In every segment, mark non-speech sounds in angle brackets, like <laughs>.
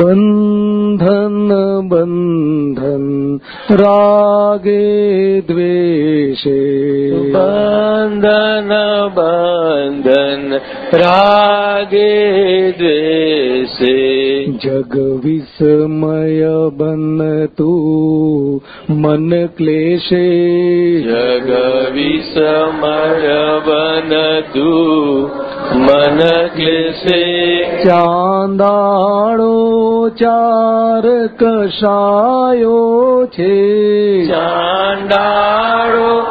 બંધન બંધન રાગે દ્વેષે બંધન બંધન રાગે દ્વેષે જગ વિસ્મય બનતું મન ક્લેશે જગ વિષમય બનતું મન ક્લેશે ચાંદાળો ચાર કષાયો છે. ચાંડાળો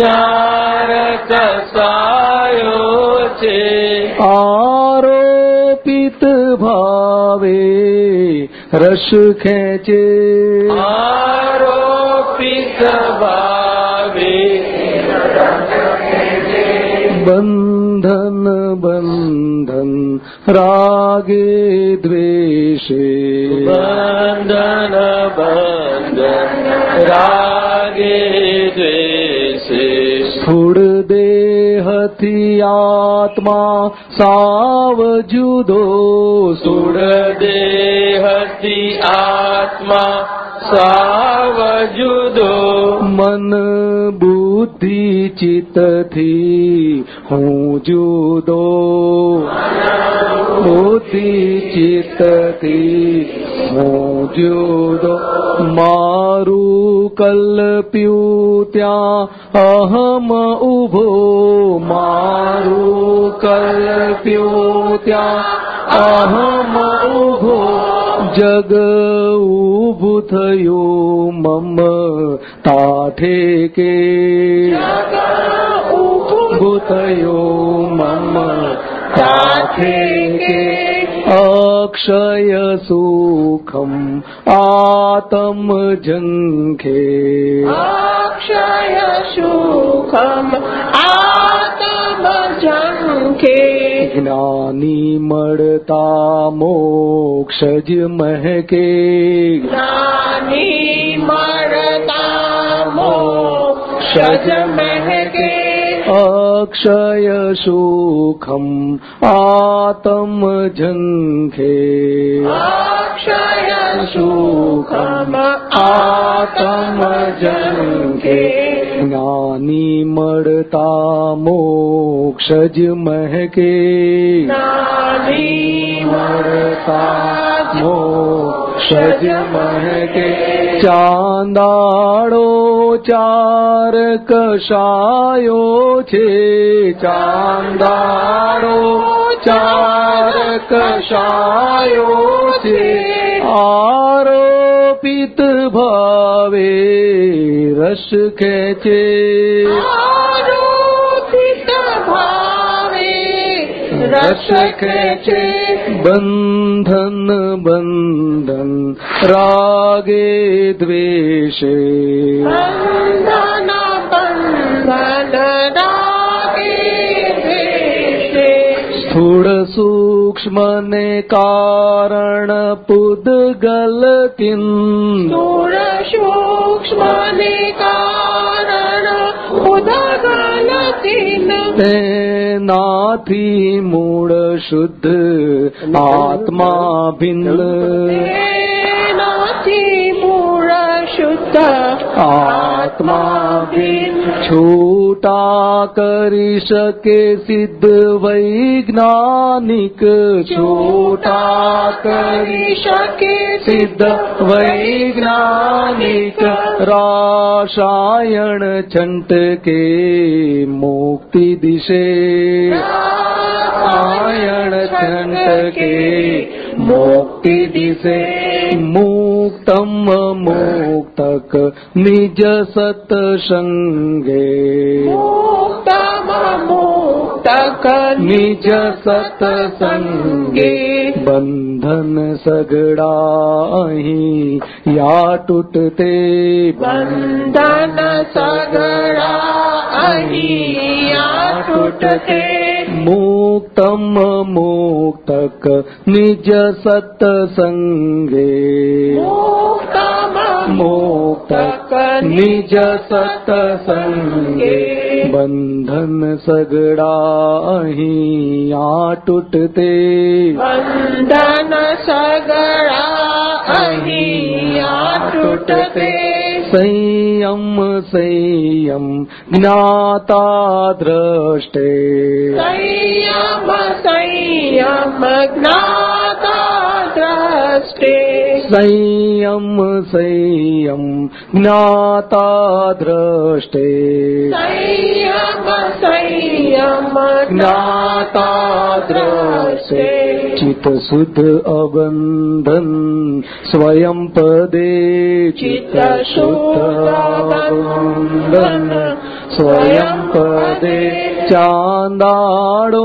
ચાર કસાયો છે. આરોપિત ભાવે રસ ખેંચે. આરોપિત ભાવે બંધન રાગે द्वेषे। बन्धन बन्धन રાગે द्वेषे। સ્થૂળ દેહથી આત્મા સાવ જુદો સુર દેહથી આત્મા સાવ જુદો મન બુદ્ધિ ચિત્તથી હું જુદો. બુદ્ધિ ચિત્તથી હું જુદો. મારું કલ્પ્યું ત્યાં અહમ ઊભો મારું કલ્પ્યું ત્યાં અહમ ઊભો જગ ઉભું થયું મમ તાઠે કે. ઉભું થયું મમ તાઠે કે. અક્ષય સુખમ આતમ ઝંખે અક્ષય સુખમ આત્મ જંખે જ્ઞાની મળતા મોક્ષ જ અક્ષય સુખમ આત્મ જંખે જ્ઞાની મળતા મોક્ષ જ મહેકે જ્ઞાની મળતા મોક્ષ જ મહેકે ચાંદાળો ચાર કષાયો છે ચાંદાળો ચાર કષાયો છે આરોપિત ભાવે રસ ખેંચે બંધન રાગે દ્વેષે બંધન બંધન રાગે સ્થૂળ સૂક્ષ્મ ને કારણ પુદગલ કિન સ્થૂળ સૂક્ષ્મ ને કારણ ઉદગલતીન તેનાથી મૂળ શુદ્ધ આત્મા ભિન્ન નાથી મૂળ શુદ્ધ આત્મા ભિન્ન છૂટા કરી શકે સિદ્ધ વૈજ્ઞાનિક છોટા કરી શકે સિદ્ધ વૈજ્ઞાનિક રાસાયણ છંટકે મુક્તિ દિશે રાસાયણ છંટકે મુક્તિ દિશે મુક્તમ મુક્તક નિજ निज મુક્તમ મુક્તક નિજ સત્સંગે બંધન સગડા અહીં યા તૂટતે બંધન સગડા या તૂટતે મુક્તમ મુક્તક નિજ સત્સંગે મુક્તક નિજ સત્સંગે બંધન સગડા અહીં આ તૂટતે બંધન સગડા અહીંયા તૂટતે સંયમ સંયમ જ્ઞાતા દ્રષ્ટે સંયમ સંયમ જ્ઞાતા દ્રષ્ટે સંયમ સંયમ જ્ઞાતા દ્રષ્ટે સંયમ સંયમ જ્ઞાતા દ્રષ્ટે ચિત્ત શુદ્ધ અબંધન સ્વયં પદે ચિત્ત શુદ્ધ અબંધન સ્વયં પદે ચાંદાડો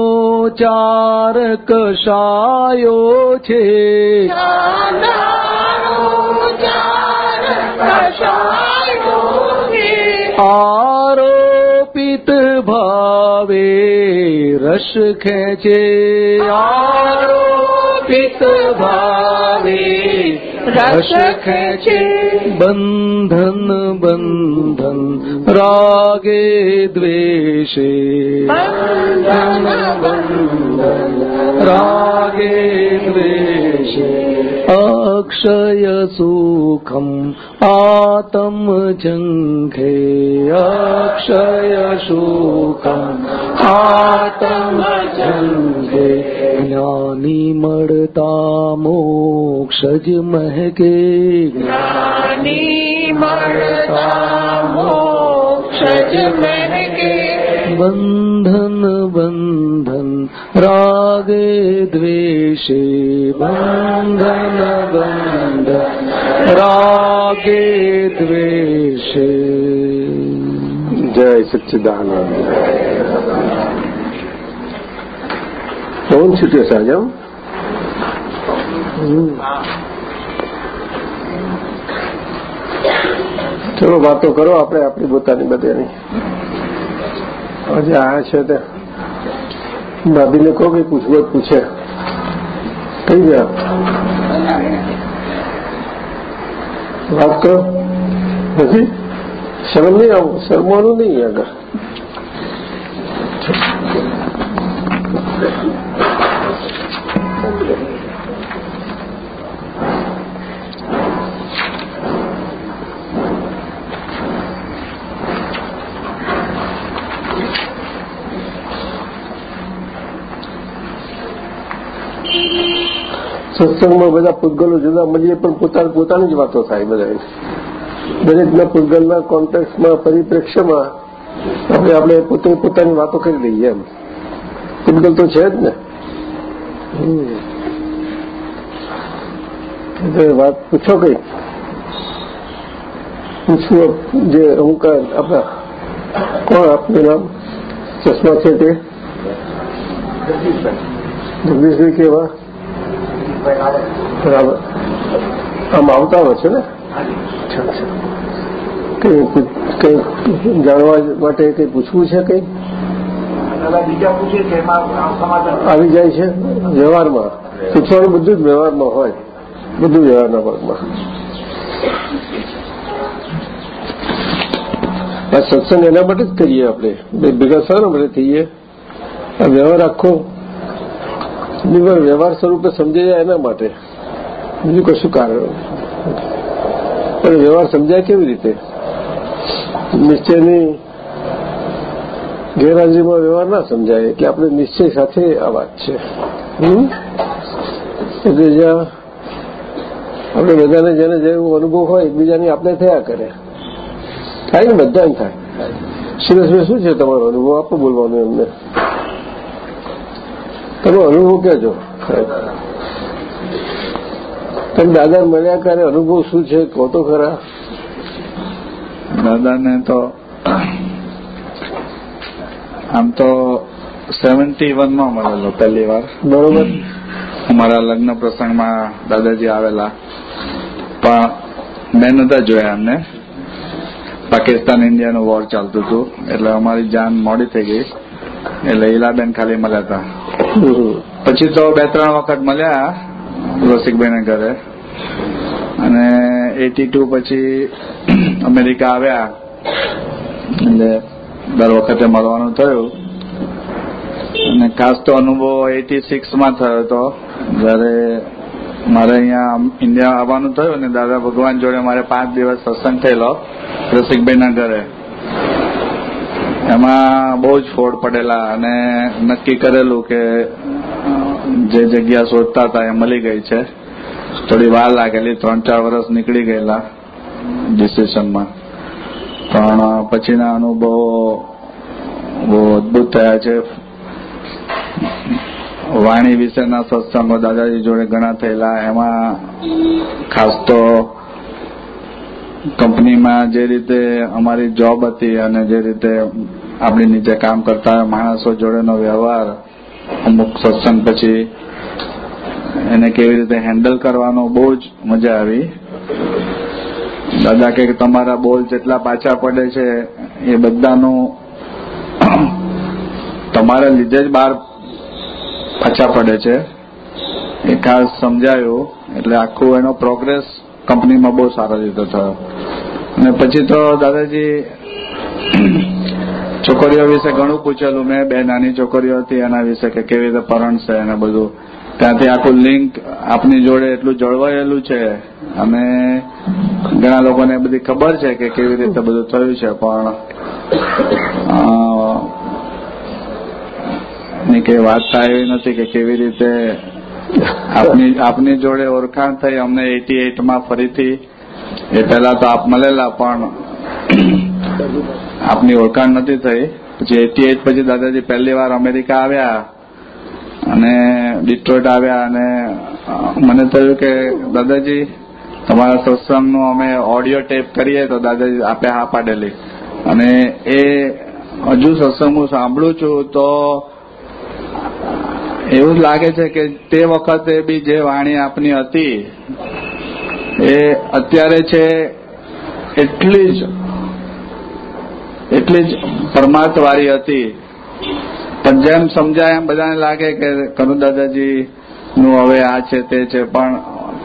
ચાર કશાયો છે આરોપિત ભાવે રસ ખેંચે. આરોપિત ભાવે રસ ખેંચે. બંધન બંધન રાગે દ્વેષે બંધન બંધન રાગે દ્વેષે અક્ષય સુખમ આતમ જંઘે અક્ષય સુખમ જ્ઞાની મળતા મોક્ષ મહેકે બંધન બંધન રાગે દ્વેષે બંધન બંધન રાગે દ્વેષે જય સચ્ચિદાનંદ પવન છૂટ્યો છે આજે હો? હમ. ચલો વાતો કરો, આપણે આપણી પોતાની બધાની. આજે આ છે તે. દાદીને કહો કે પૂછવું પૂછે. કઈ ગયા? વાત કરો. નથી? શરમ નહીં આવું? શરમવાનું નહીં આગળ. સત્સંગમાં બધા પૂતગલો જુદા મળીએ પણ પોતાની પોતાની જ વાતો થાય બધા દરેકના પૂતગલના કોન્ટેક્ટમાં પરિપ્રેક્ષ્યમાં આપણે આપણે પોતે પોતાની વાતો કરી લઈએ એમ. પૂતગલ તો છે જ ને. વાત પૂછો કઈ? પૂછવું જે અહંકાર આપણા, કોણ આપનું નામ? ચશ્મા છે તે? જગદીશભાઈ કેવા? બરાબર. આમ આવતા હોય છે ને? કઈ કઈ જાણવા માટે કઈ પૂછવું છે કઈ? બીજા પૂછે કે આવી જાય છે વ્યવહારમાં. પૂછવાનું બધું જ વ્યવહારમાં હોય. બધું વ્યવહારના ભાગમાં આ સત્સંગ એના માટે જ કરીએ આપણે. બે ભેગા સારા માટે થઈએ. આ વ્યવહાર આખો નિર્ભર વ્યવહાર સ્વરૂપે સમજાય જાય એના માટે. બીજું કશું કારણ પણ વ્યવહાર સમજાય કેવી રીતે? નિશ્ચયની ગેરહાજરીમાં વ્યવહાર ના સમજાય, એટલે આપણે નિશ્ચય સાથે આ વાત છે? એટલે જ્યાં આપણે બધાને જેને જેવો અનુભવ હોય, એકબીજાની આપણે થયા કરે. થાય ને બધાને થાય. સુરેશભાઈ શું છે તમારો અનુભવ? આપો બોલવાનો એમને. તમે અનુભવ કહેજો. તમે દાદા મળ્યા ત્યારે અનુભવ શું છે? કહો તો ખરા. દાદાને તો આમ તો સેવન્ટી વનમાં મળેલો પહેલી વાર. બરોબર. અમારા લગ્ન પ્રસંગમાં દાદાજી આવેલા. પણ મેં નતા જોયા એમને. પાકિસ્તાન ઇન્ડિયાનું વોર ચાલતું હતું. એટલે અમારી જાન મોડી થઈ ગઈ. એટલે ઈલાબેન ખાલી મળ્યા હતા. પછી તો બે ત્રણ વખત મળ્યા રસિકભાઈને ઘરે. અને એટી ટુ પછી અમેરિકા આવ્યા. એટલે દર વખતે મળવાનું થયું. અને ખાસ તો અનુભવ એટી સિક્સમાં થયો હતો. જ્યારે મારે અહીંયા ઇન્ડિયા આવવાનું થયું ને દાદા ભગવાન જોડે મારે પાંચ દિવસ સત્સંગ થયેલો રસિકભાઈના ઘરે. એમાં બહુ જ ફોડ પડેલા અને નક્કી કરેલું કે, જે જગ્યા શોધતા હતા એ મળી ગઈ છે. થોડી વાર લાગેલી, ત્રણ ચાર વર્ષ નીકળી ગયેલા ડિસિશનમાં પણ પછીના અનુભવો બહુ અદભુત થયા છે. વાણી વિશેના સત્સંગો દાદાજી જોડે ઘણા થયેલા. એમાં ખાસ તો કંપનીમાં જે રીતે અમારી જોબ હતી અને જે રીતે આપણી નીચે કામ કરતા માણસો જોડેનો વ્યવહાર, અમુક સત્સંગ પછી એને કેવી રીતે હેન્ડલ કરવાનો બહુ જ મજા આવી. દાદા કે તમારા બોલ જેટલા પાછા પડે છે, એ બધાનું તમારા લીધે જ બહાર પાછા પડે છે. એ ખાસ સમજાયું, એટલે આખું એનો પ્રોગ્રેસ કંપનીમાં બહુ સારો રીતે થયો. અને પછી તો દાદાજી છોકરીઓ વિશે ઘણું પૂછેલું. મેં બે નાની છોકરીઓ હતી, એના વિશે કે કેવી રીતે પરણશે અને બધું. ત્યાંથી આખું લિંક આપની જોડે એટલું જળવાયેલું છે. અને ઘણા લોકોને બધી ખબર છે કે કેવી રીતે બધું થયું છે, પણ વાત થાય એવી નથી કે કેવી રીતે આપની આપની જોડે ઓળખાણ થઈ. અમને એટી એટમાં ફરીથી, એ પહેલા તો આપ મળેલા, પણ આપની ઓળખાણ નથી થઈ. પછી એટી એટ પછી દાદાજી પહેલી વાર અમેરિકા આવ્યા અને ડિટ્રોઇટ આવ્યા અને મને થયું કે દાદાજી, તમારા સત્સંગનું અમે ઓડિયો ટેપ કરીએ તો દાદાજી આપે હા પાડેલી. અને એ હજુ સત્સંગ હું સાંભળું છું તો એવું જ લાગે છે કે તે વખતે બી જે વાણી આપની હતી એ અત્યારે છે એટલી જ એટલી જ પરમાર્થવાળી હતી. પણ જેમ સમજાય એમ બધાને લાગે કે કનુ દાદાજી નું હવે આ છે તે છે. પણ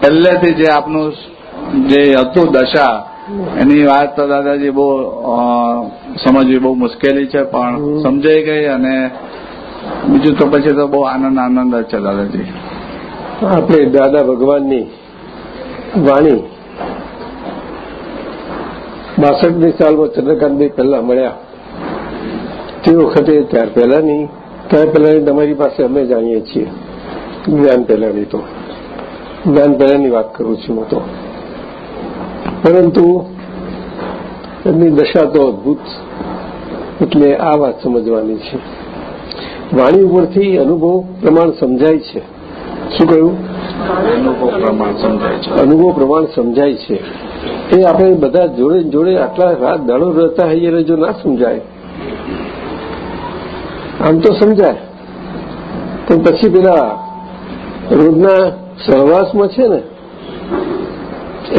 પહેલેથી જે આપનું જે હતું દશા એની વાત તો દાદાજી બહુ સમજવી બહુ મુશ્કેલી છે પણ સમજાઈ ગઈ અને બીજું તો પછી તો બહુ આનંદ આનંદ જ છે દાદાજી. આપણે દાદા ભગવાનની વાણી બાસઠની સાલમાં ચંદ્રકાંતભાઈ પહેલા મળ્યા. તે વખતે ત્યાર પહેલાની ત્યાર પહેલાની તમારી પાસે અમે જાણીએ છીએ. જ્ઞાન પહેલાની તો. જ્ઞાન પહેલાની વાત કરું છું હું તો. પરંતુ એમની દશા તો અદભુત એટલે આ વાત સમજવાની છે. વાણી ઉપરથી અનુભવ પ્રમાણ સમજાય છે. શું કહ્યું? અનુભવ પ્રમાણ સમજાય છે. અનુભવ પ્રમાણ સમજાય છે. એ આપણે બધા જોડે જોડે આટલા રાત દાડો રહેતા હોઈએ જો ના સમજાય. આમ તો સમજાય. પણ પછી પેલા રોજના સહવાસમાં છે ને,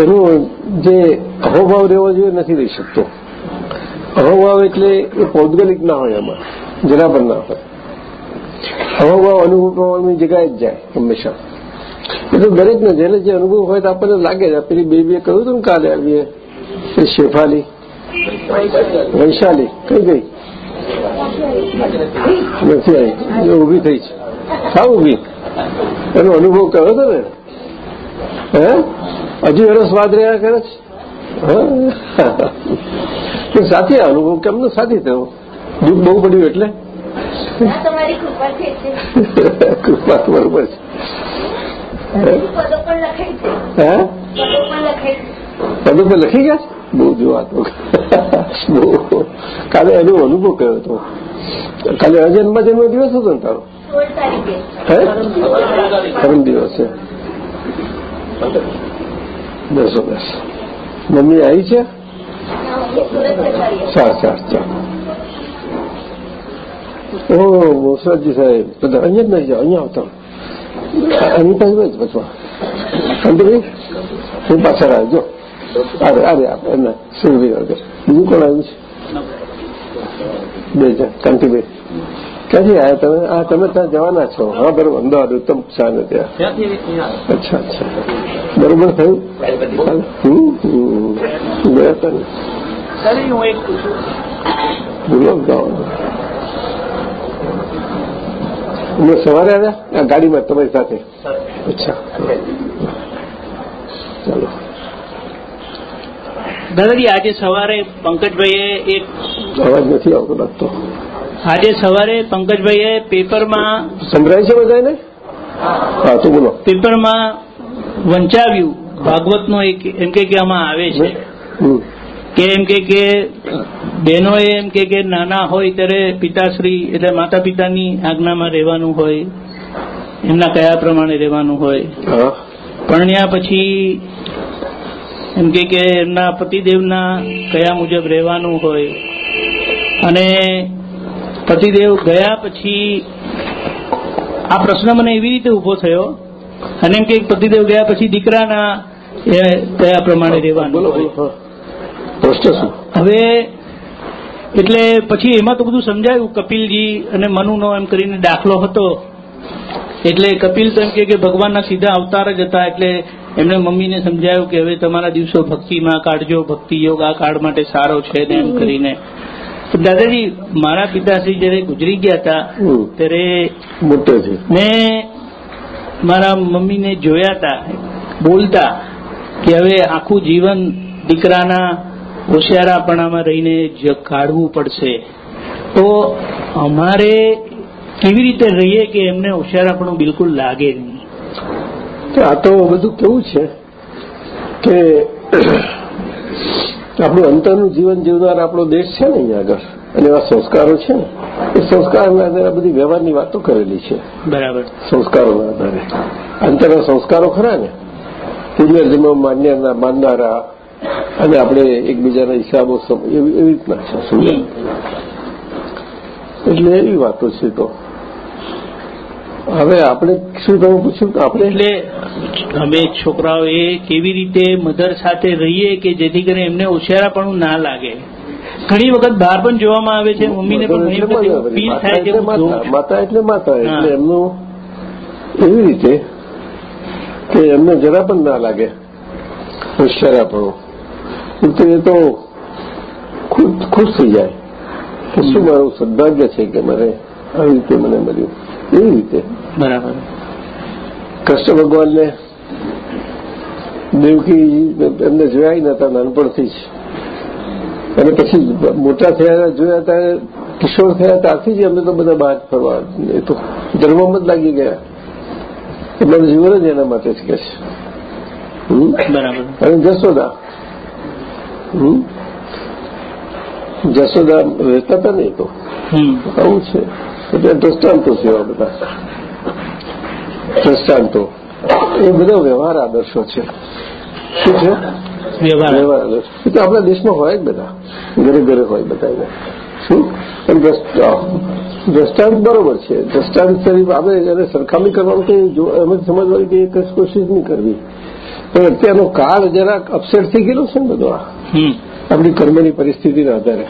એનો જે અહોભાવ રહેવો જોઈએ નથી રહી શકતો. અહોભાવ એટલે એ પૌદ્ગલિક ના હોય એમાં જરા પણ ના હોય. અહોભાવ અનુભવ પ્રમાણની જગ્યાએ જ જાય હંમેશા. એટલે દરેકને જેને જે અનુભવ હોય તો આપણને લાગે છે. પેલી બેબીએ કહ્યું હતું ને કાલે આવીએ એ શેફાલી. વૈશાલી. કઈ ગઈ? નથી આવી. એ ઊભી થઈ છે. સાવ ઊભી. એનો અનુભવ કયો હતો ને? હે? હજુ એનો સ્વાદ રહ્યા કરે છે? સાથી અનુભવ કેમનો સાથી થયો? દુઃખ બહુ પડ્યું એટલે? <laughs> કૃપા બરોબર છે. પદો પણ લખી ગયા છે? બહુ જોવા તો બહુ. કાલે એનો અનુભવ કર્યો હતો? કાલે અજન્મ જન્મ દિવસ હતો ને તારો? સોળ દિવસ છે. પરમ દિવસે બેસો. મમ્મી આવી છે? સાર સાર, ચાલ. ઓ મોસરાજી સાહેબ. બધા અહીંયા જ નહીં જાઓ, અહીંયા આવતા એની પાસે જ બચવા સમજી હું પાછળ આવજો અરે અરે આપણે એમને સુરભી વગર બીજું કોણ આવ્યું છે? બે જણ કાંતિભાઈ ક્યાંથી આવ્યા તમે? આ તમે ત્યાં જવાના છો. હા બરોબર. અમદાવાદ ઉત્તમ શાહ ત્યાં. અચ્છા અચ્છા. બરોબર થયું. ગયા હતા બોલો જવાનું અમે સવારે આવ્યા ગાડીમાં તમારી સાથે. અચ્છા. ચાલો. દાદાજી આજે સવારે પંકજભાઈએ એક અવાજ નથી આવતો લાગતો. આજે સવારે પંકજભાઈએ પેપરમાં સંભળાય છે બધાને હા તો બોલો. પેપરમાં વંચાવ્યું. ભાગવતનો એક એમ કે કે આમાં આવે છે. કે એમ કે કે બહેનોએ એમ કે કે નાના હોય ત્યારે પિતાશ્રી એટલે માતા પિતાની આજ્ઞામાં રહેવાનું હોય એમના કયા પ્રમાણે રહેવાનું હોય. પરણ્યા પછી એમ કે કે એમના પતિદેવના કયા મુજબ રહેવાનું હોય. અને પતિદેવ ગયા પછી આ પ્રશ્ન મને એવી રીતે ઊભો થયો અને એમ કે પતિદેવ ગયા પછી દીકરાના એ કયા પ્રમાણે રહેવાનું હોય. પ્રશ્ન શું હવે એટલે પછી એમાં તો બધું સમજાયું. કપિલજી અને મનુનો એમ કરીને દાખલો હતો. એટલે કપિલ તો એમ કે ભગવાનના સીધા અવતાર જ હતા. એટલે એમને મમ્મીને સમજાયું કે હવે તમારા દિવસો ભક્તિમાં કાઢજો. ભક્તિ યોગ આ કાળ માટે સારો છે ને એમ કરીને. દાદાજી મારા પિતાશ્રી જયારે ગુજરી ગયા હતા ત્યારે મોટો છે. મેં મારા મમ્મીને જોયા હતા બોલતા કે હવે આખું જીવન દીકરાના હોશિયારાપણામાં રહીને જ કાઢવું પડશે. તો અમારે કેવી રીતે રહીએ કે એમને હોશિયારાપણું બિલકુલ લાગે નહીં? તો આ તો બધું કેવું છે કે આપણું અંતરનું જીવન જીવનાર આપણો દેશ છે ને અહીંયા આગળ. અને એવા સંસ્કારો છે ને. એ સંસ્કારના આધારે આ બધી વ્યવહારની વાતો કરેલી છે. બરાબર. સંસ્કારોના આધારે. અંતરના સંસ્કારો ખરા ને? પૂર્વજન્મ માન્યના માનનારા અને આપણે એકબીજાના હિસાબો એવી રીતના છે સમજ્યા? એટલે એવી વાતો છે તો. હવે આપણે શું તમે પૂછ્યું કે આપણે એટલે અમે છોકરાઓ એ કેવી રીતે મધર સાથે રહીએ કે જેથી કરીને એમને હોશિયારાપણું ના લાગે? ઘણી વખત બહાર પણ જોવામાં આવે છે મમ્મીને પણ ઘણી વખત માતા થાય છે માતા એટલે માતા એટલે એમનું એવી રીતે કે એમને જરા પણ ના લાગે હોશિયારાપણું. ઉલટું તો ખુશ ખુશ થઈ જાય. કે શું મારું સદભાગ્ય છે કે મને આવી રીતે મને મળ્યું? એવી રીતે. બરાબર. કૃષ્ણ ભગવાનને દેવકી એમને જોયા નતા નાનપણથી જ. અને પછી મોટા થયા જોયા ત્યારે કિશોર થયા ત્યારથી જ એમને તો બધા બહાર ફરવા એ તો ધર્મમાં જ લાગી ગયા. એમના જીવન જ એના માટે જ કે છે. બરાબર. અને જશોદા? જશોદા રહેતા હતા ને એ તો. આવું છે. એટલે દ્રષ્ટાંતો છે એવા બધા. દ્રષ્ટાંતો. એ બધા વ્યવહાર આદર્શો છે. શું છે? વ્યવહાર. આદર્શ. એ તો આપણા દેશમાં હોય જ બધા. ઘરે ઘરે હોય બધા શું? દ્રષ્ટાંત બરોબર છે. દ્રષ્ટાંત તરીકે આપણે એને સરખામણી કરવાનું કે એમ જ સમજવાની કે કોશિશ નહીં કરવી. પણ અત્યારનો કાળ જરાક અપસેટ થઈ ગયેલો છે ને બધો આ. આપણી કર્મની પરિસ્થિતિના આધારે.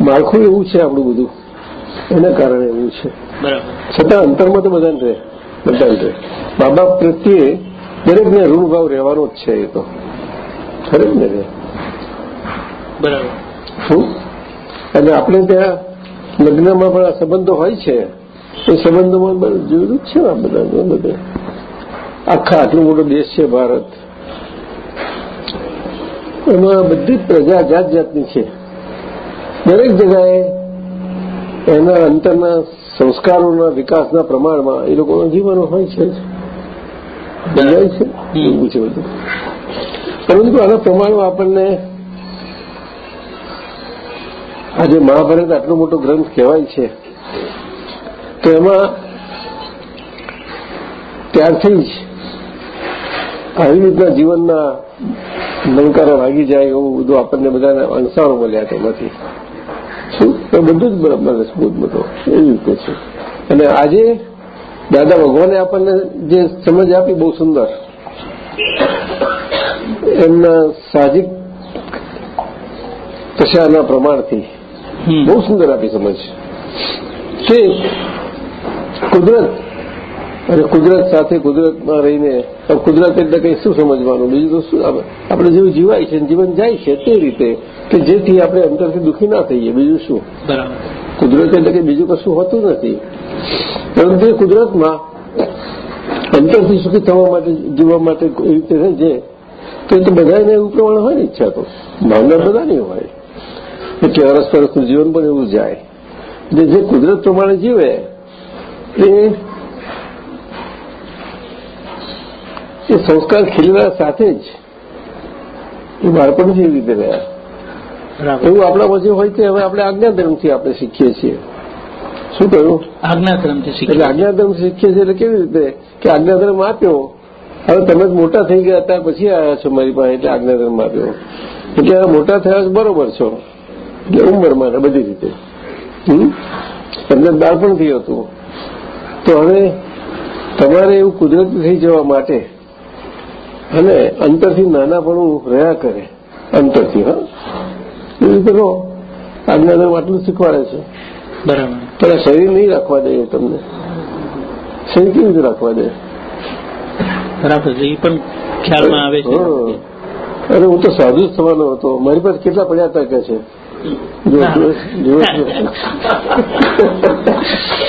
માળખું એવું છે આપણું બધું. એના કારણે એવું છે. છતાં અંતરમાં તો બધાને રહે બધાને રહે. મા બાપ પ્રત્યે દરેકને ઋણભાવ રહેવાનો જ છે એ તો. ખરે ને રે બરાબર. શું? અને આપણે ત્યાં લગ્નમાં પણ આ સંબંધો હોય છે. એ સંબંધોમાં બધું જોયેલું જ છે ને આ બધા બધે. આખા આટલો મોટો દેશ છે ભારત. એમાં બધી જ પ્રજા જાત જાતની છે. દરેક જગાએ એના અંતરના સંસ્કારોના વિકાસના પ્રમાણમાં એ લોકોના જીવનો હોય છે. સમજાય છે. એવું છે બધું. પરંતુ આના પ્રમાણમાં આપણને આજે મહાભારત આટલો મોટો ગ્રંથ કહેવાય છે તો એમાં ત્યારથી જ આવી રીતના જીવનના લંકારા વાગી જાય એવું બધું આપણને બધાને અણસારો મળ્યા તેમાંથી શું? તો બધું જ બરાબર મજબૂત બધો. એવી રીતે છે. અને આજે દાદા ભગવાને આપણને જે સમજ આપી બહુ સુંદર. એમના સાહજિક કશાના પ્રમાણથી બહુ સુંદર આપી સમજ. કે કુદરત અને કુદરત સાથે કુદરતમાં રહીને કુદરત એટલે કંઈ શું સમજવાનું? બીજું તો શું? આપણે જેવું જીવાય છે જીવન જાય છે તે રીતે કે જેથી આપણે અંદરથી દુઃખી ના થઈએ. બીજું શું? કુદરત એટલે કે બીજું કશું હોતું નથી. પરંતુ એ કુદરતમાં અંતરથી સુખી થવા માટે જીવવા માટે એવી રીતે રહે છે તો બધાને એવું પ્રમાણે હોય ને ઈચ્છા તો. ભાવના બધાની હોય. એટલે અરસ પરસનું જીવન પણ એવું જાય. જે કુદરત પ્રમાણે જીવે એ એ સંસ્કાર ખીલવા સાથે જ એ બાળપણ જેવી રીતે રહ્યા. એવું આપણા પછી હોય તે હવે આપણે આજ્ઞાધર્મથી આપણે શીખીએ છીએ. શું કહ્યું? આજ્ઞાક્રમથી એટલે શીખી આજ્ઞાધર્મ શીખીએ છીએ એટલે કેવી રીતે? કે આજ્ઞાધર્મ આપ્યો. હવે તમે જ મોટા થઈ ગયા હતા પછી આવ્યા છો મારી પાસે એટલે આજ્ઞાધર્મ આપ્યો. એટલે મોટા થયા છો બરોબર છો. એટલે ઉંમરમાં બધી રીતે? તમને બાળપણથી હતું. તો હવે તમારે એવું કુદરતી થઈ જવા માટે અને અંતરથી નાનાપણું રહ્યા કરે. અંતરથી હા. એવી કરો આજ્ઞાધર્મ આટલું શીખવાડે છે. બરાબર. પણ શરીર નહીં રાખવા દે તમને. શરીર કેવી રીતે રાખવા દે? બરાબર છે એ પણ ખ્યાલમાં આવે છે. અરે હું તો સાધુ જ થવાનો હતો. મારી પાસે કેટલા પડ્યા હતા કે છે જો- <laughs>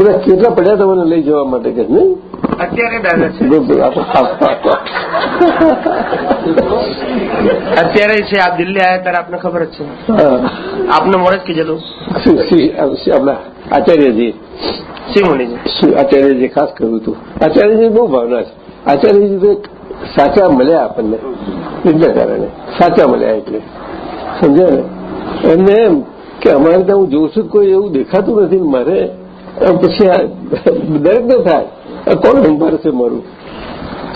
બધા કેટલા પડ્યા તમને લઈ જવા માટે કે નહીં? અત્યારે. અત્યારે છે આપ દિલ્હી આવ્યા ત્યારે આપને ખબર જ છે. આપને મોડે જ કીધેલું આપણા આચાર્યજી. શ્રી મુનિજી. આચાર્યજી ખાસ કહ્યું હતું આચાર્યજી બહુ ભાવના છે. આચાર્યજી તો સાચા મળ્યા આપણને એટલા કારણે. સાચા મળ્યા એટલે. સમજાય ને? એમને એમ કે અમારે ત્યાં હું જોઉં છું કોઈ એવું દેખાતું નથી મારે. પછી દરેક ન થાય. કોણ સંભાળશે મારું?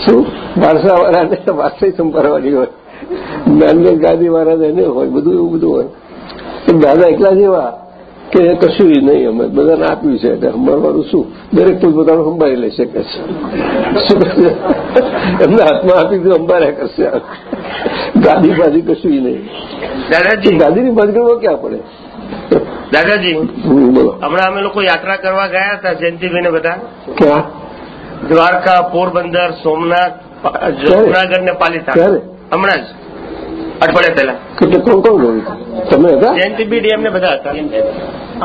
શું? વારસા વાળાને વારસાઈ સંભાળવાની હોય. ગાદી વાળા એને હોય બધું એવું બધું હોય. દાદા એકલા જેવા કે કશું નહીં અમે. બધાને આપ્યું છે. એટલે સંભાળવાનું શું? દરેક પોતપોતાનું સંભાળી લઈ શકે છે શું? કરશે? એમના હાથમાં આપી દીધું સંભાળ્યા કરશે. ગાદી બાજી કશું નહીં. દાદાજી. ગાદીની બાજુ ક્યાં પડે? દાદાજી હમ, બોલો. હમણાં અમે લોકો યાત્રા કરવા ગયા હતા જયંતિભાઈ ને બધા. ક્યાં? દ્વારકા પોરબંદર સોમનાથ પા- જૂનાગઢ ને પાલિતાણા. ક્યારે? હમણાં જ. અઠવાડિયા પહેલા. કેટલે કોણ કોણ ગયું તમે હતા? જયંતિભાઈ ડીએમ ને બધા હતા.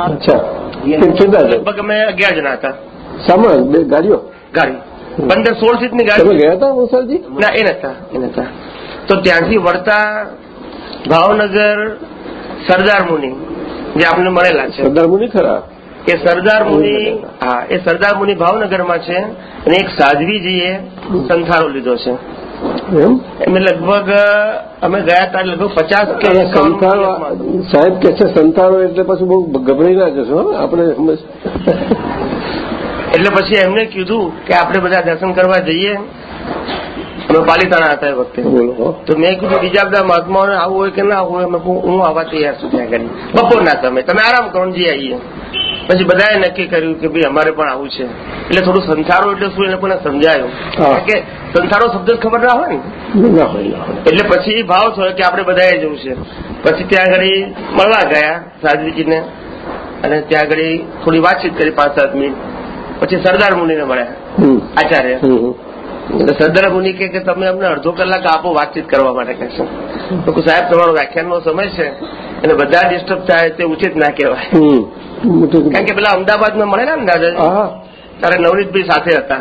અચ્છા. કેમ કેટલા છે લગભગ અમે અગિયાર જણા હતા. સામાન બે ગાડીઓ? ગાડી. પંદર સોળ સીટની તમે ગાડી ગયા હતા મુસાલજી ના એ નતા એ નતા. તો ત્યાંથી વળતા ભાવનગર સરદાર મુનિ. જે આપને મળેલા છે. સરદાર મુનિ ખરા? એ સરદાર મુનિ હા એ સરદાર મુનિ ભાવનગરમાં છે અને એક સાધ્વીજીએ સંથારો લીધો છે. એમ? એમને લગભગ અમે ગયા તા લગભગ પચાસ કે અને 51 સંથારો દિવસમાં. સાહેબ કે છે સંતારો એટલે પછી બહુ ગભરાઈ ના જશો આપણે સમજ એટલે પછી એમને કીધું કે આપણે બધા દર્શન કરવા જઈએ. અમે પાલિતાણા હતા એ વખતે. તો મેં કીધું બીજા બધા મહાત્માઓને આવું હોય કે ના હોય હું આવવા તૈયાર છું ત્યાં આગળ બપોરના સમય. તમે આરામ કરો જઈ આવીએ. પછી બધાએ નક્કી કર્યું કે ભાઈ અમારે પણ આવું છે. એટલે થોડું સંસારો એટલે શું એ લોકોને સમજાયું. કે સંસારો શબ્દ ખબર ના હોય ને. એટલે પછી ભાવ થયો કે આપણે બધાએ જવું છે. પછી ત્યાં આગળ મળવા ગયા સાધ્વીજીને. અને ત્યાં આગળ થોડી વાતચીત કરી પાંચ સાત મિનિટ. પછી સરદાર મુનિને મળ્યા. આચાર્ય. સરદાર મુનિ કે તમે અમને અડધો કલાક આપો વાતચીત કરવા માટે કહેશો તો સાહેબ તમારો વ્યાખ્યાનનો સમય છે અને બધા ડિસ્ટર્બ થાય તે ઉચિત ના કહેવાય. કારણ કે પેલા અમદાવાદમાં મળે ને દાદાજી. હા. ત્યારે નવનીતભાઈ સાથે હતા.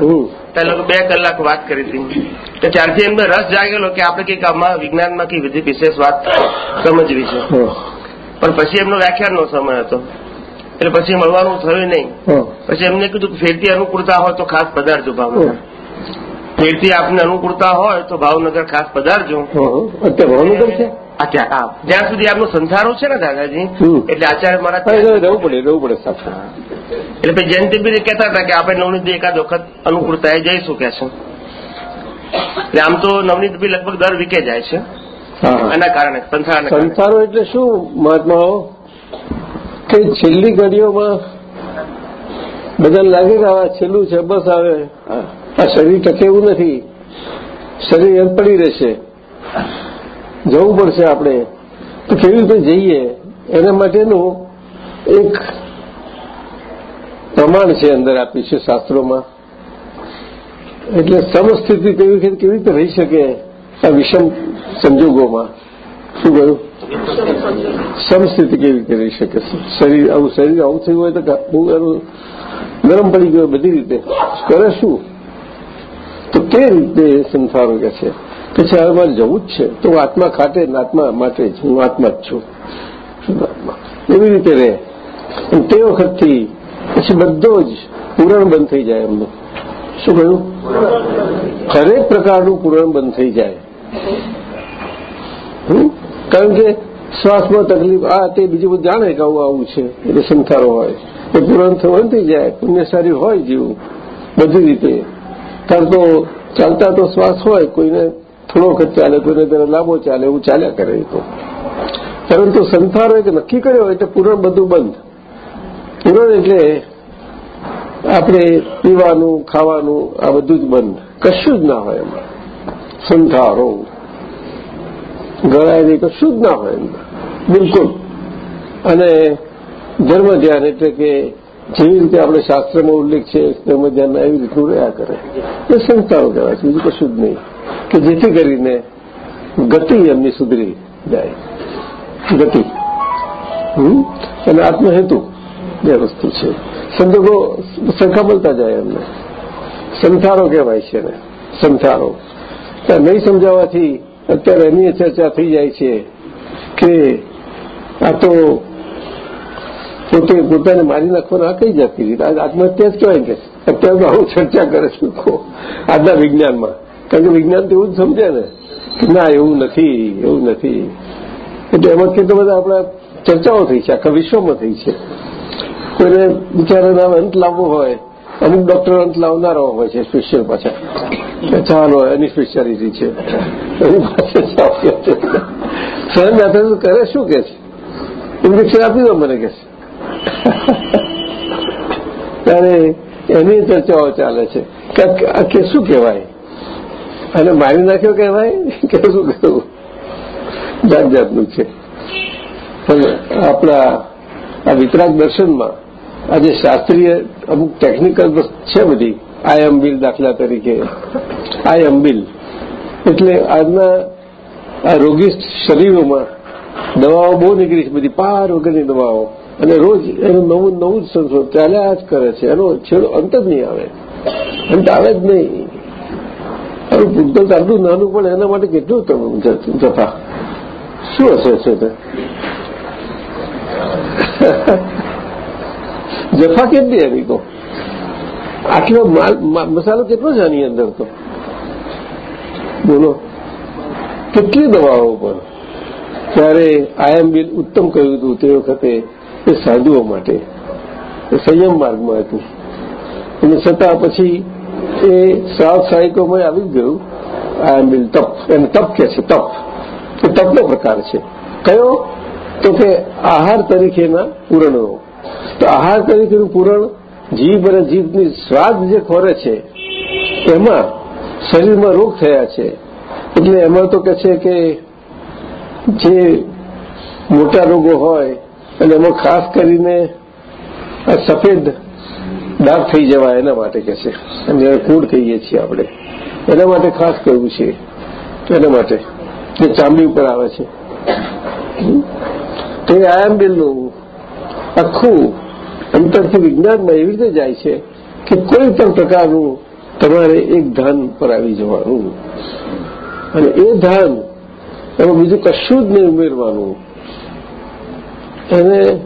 ત્યારે લોકો બે કલાક વાત કરી હતી. તો ત્યારથી એમને રસ જાગેલો કે આપણે કંઈક આમાં વિજ્ઞાનમાં કઈ વિધિ વિશેષ વાત સમજવી છે. પણ પછી એમનો વ્યાખ્યાનનો સમય હતો. એટલે પછી મળવાનું થયું નહીં. પછી એમને કીધું ફેરતી અનુકૂળતા હોય તો ખાસ પધારજો ભાવનગર ફેરતી આપને અનુકૂળતા હોય તો ભાવનગર ખાસ પધારજો. અત્યારે ભાવનગર છે? જ્યાં સુધી આપનો સંસારો છે ને દાદાજી એટલે આચાર્ય મારા રહેવું પડે રહેવું પડે એટલે પછી જયંતિભાઈ કહેતા હતા કે આપણે નવનીતભાઈ એકાદ વખત અનુકૂળતાએ જઈશું કે છે. એટલે આમ તો નવનીતભાઈ લગભગ દર વીકે જાય છે. એના કારણે સંસાર સંસારો એટલે શું મહાત્માઓ કે છેલ્લી ઘડીઓમાં બધા લાગે કે આ છેલ્લું છે બસ આવે. આ શરીર ટકે એવું નથી. શરીર એમ પડી રહેશે. જવું પડશે આપણે. તો કેવી રીતે જઈએ? એના માટેનું એક પ્રમાણ છે અંદર આપ્યું છે શાસ્ત્રોમાં. એટલે સમસ્થિતિ કેવી કેવી રીતે રહી શકે આ વિષમ સંજોગોમાં? શું કહ્યું? સમસ્થિતિ કેવી રીતે રહી શકે? શરીર આવું શરીર આવું થયું હોય તો બહુ એનું ગરમ પડી ગયું બધી રીતે. કરે શું? તો કે રીતે સંસારો કે છે? કે છે હવે મારે જવું જ છે. તો હું આત્મા ખાટે આત્મા માટે જ, હું આત્મા જ છું. શુદ્ધાત્મા એવી રીતે રહે. તે વખતથી પછી બધો જ પૂરણ બંધ થઈ જાય એમનું. શું કહ્યું? હરેક પ્રકારનું પૂરણ બંધ થઈ જાય? કારણ કે શ્વાસમાં તકલીફ, આ તે બીજું બધું જાણે કે આવું આવું છે. એટલે સંસારો હોય. એ પૂરણ થવાનું થઈ જાય. પુણ્યશાળી હોય જેવું. બધી રીતે. કારણ તો ચાલતા તો શ્વાસ હોય, કોઈને થોડો વખત ચાલે, કોઈને જરા લાંબો ચાલે, એવું ચાલ્યા કરે તો. પરંતુ સંસારો એક નક્કી કર્યો હોય એટલે પૂરણ બધું બંધ. પૂરણ એટલે આપણે પીવાનું, ખાવાનું, આ બધું જ બંધ. કશું જ ના હોય એમાં. સંથારો. ગળાય નહીં, કશું જ ના હોય એમાં. બિલકુલ. અને ધર્મ ધ્યાન એટલે કે જેવી રીતે આપણે શાસ્ત્રમાં ઉલ્લેખ છે, તેમાં ધ્યાન એવી રીતનું રહ્યા કરે. એ સંસ્થાઓ કહેવાય છે, બીજું કશું જ નહીં. કે જેથી કરીને ગતિ એમની સુધરી જાય. ગતિ? અને આત્મહેતુ બે વસ્તુ છે. સંજોગો સંખા મળતા જાય એમને. સંસારો કહેવાય છે એને. સંસારો ત્યાં નહીં સમજાવવાથી અત્યારે એની ચર્ચા થઈ જાય છે કે આ તો પોતે પોતાને મારી નાખવાનું આ કઈ જતી રીત. આત્મહત્યા જ કહેવાય કે અત્યારે તો આવું ચર્ચા કરે છે લોકો, આજના વિજ્ઞાનમાં. કારણ કે વિજ્ઞાન તો એવું જ સમજે ને કે ના, એવું નથી એવું નથી. એટલે એમાં કેટલા બધા આપણા ચર્ચાઓ થઈ છે, આખા વિશ્વમાં થઈ છે. કોઈને બિચારાના અંત લાવવો હોય, અમુક ડોક્ટર અંત લાવનારા હોય છે સ્પેશિયલ પાછા. ચાલો, એની સ્પેશિયાલિટી છે. એની પાસે સ્વયં કરે શું કે છે? ઇન્જેક્શન આપી દો મને કે છે. <laughs> ત્યારે એની ચર્ચાઓ ચાલે છે. કે આ કે શું કહેવાય? અને મારી નાખ્યો કહેવાય? કે શું કહેવું? જાત જાતનું છે. પણ આપણા આ વિતરાગ દર્શનમાં આજે શાસ્ત્રીય અમુક ટેકનિકલ છે બધી. આયમ બિલ દાખલા તરીકે. આયમ બિલ એટલે આજના આ રોગી શરીરોમાં દવાઓ બહુ નીકળી છે. બધી પાર વગરની દવાઓ. અને રોજ એનું નવું નવું જ સંશોધન ચાલ્યા જ કરે છે. એનો છેડો અંત જ નહીં આવે. અંત આવે જ નહીં. તારું પૂતગલ તારું નાનું, પણ એના માટે કેટલું જફા શું હશે છે તે? જથા કેટલી એની તો આટલો મસાલો કેટલો છે આની અંદર તો? બોલો. કેટલી દવાઓ પર? ત્યારે આયમ બિલ ઉત્તમ કહ્યું હતું તે વખતે એ સાધુઓ માટે, એ સંયમ માર્ગમાં હતું. અને છતાં પછી એ શ્રાવ સાહિકોમાં આવી ગયું. આ બિલ તપ, એને તપ કે છે, તપ. એ તપનો પ્રકાર છે. કયો? તો કે આહાર તરીકેના પૂરણનો તો આહાર તરીકેનું પૂરણ જીભ અને જીભની સ્વાદ જે ખોરે છે, એમાં શરીરમાં રોગ થયા છે. એટલે એમાં તો કે છે કે જે મોટા રોગો હોય અને એમાં ખાસ કરીને આ સફેદ ડાર્ક થઈ જવાય એના માટે કે છે. અને કૂડ કહીએ છીએ આપણે. એના માટે ખાસ કહ્યું છે. એના માટે. જે ચામડી ઉપર આવે છે. તો એ આયંબિલનું આખું અંતરથી વિજ્ઞાનમાં એવી રીતે જાય છે કે કોઈ પણ પ્રકારનું તમારે એક ધાન પર આવી જવાનું. અને એ ધાન એમાં બીજું કશું જ નહીં ઉમેરવાનું. એને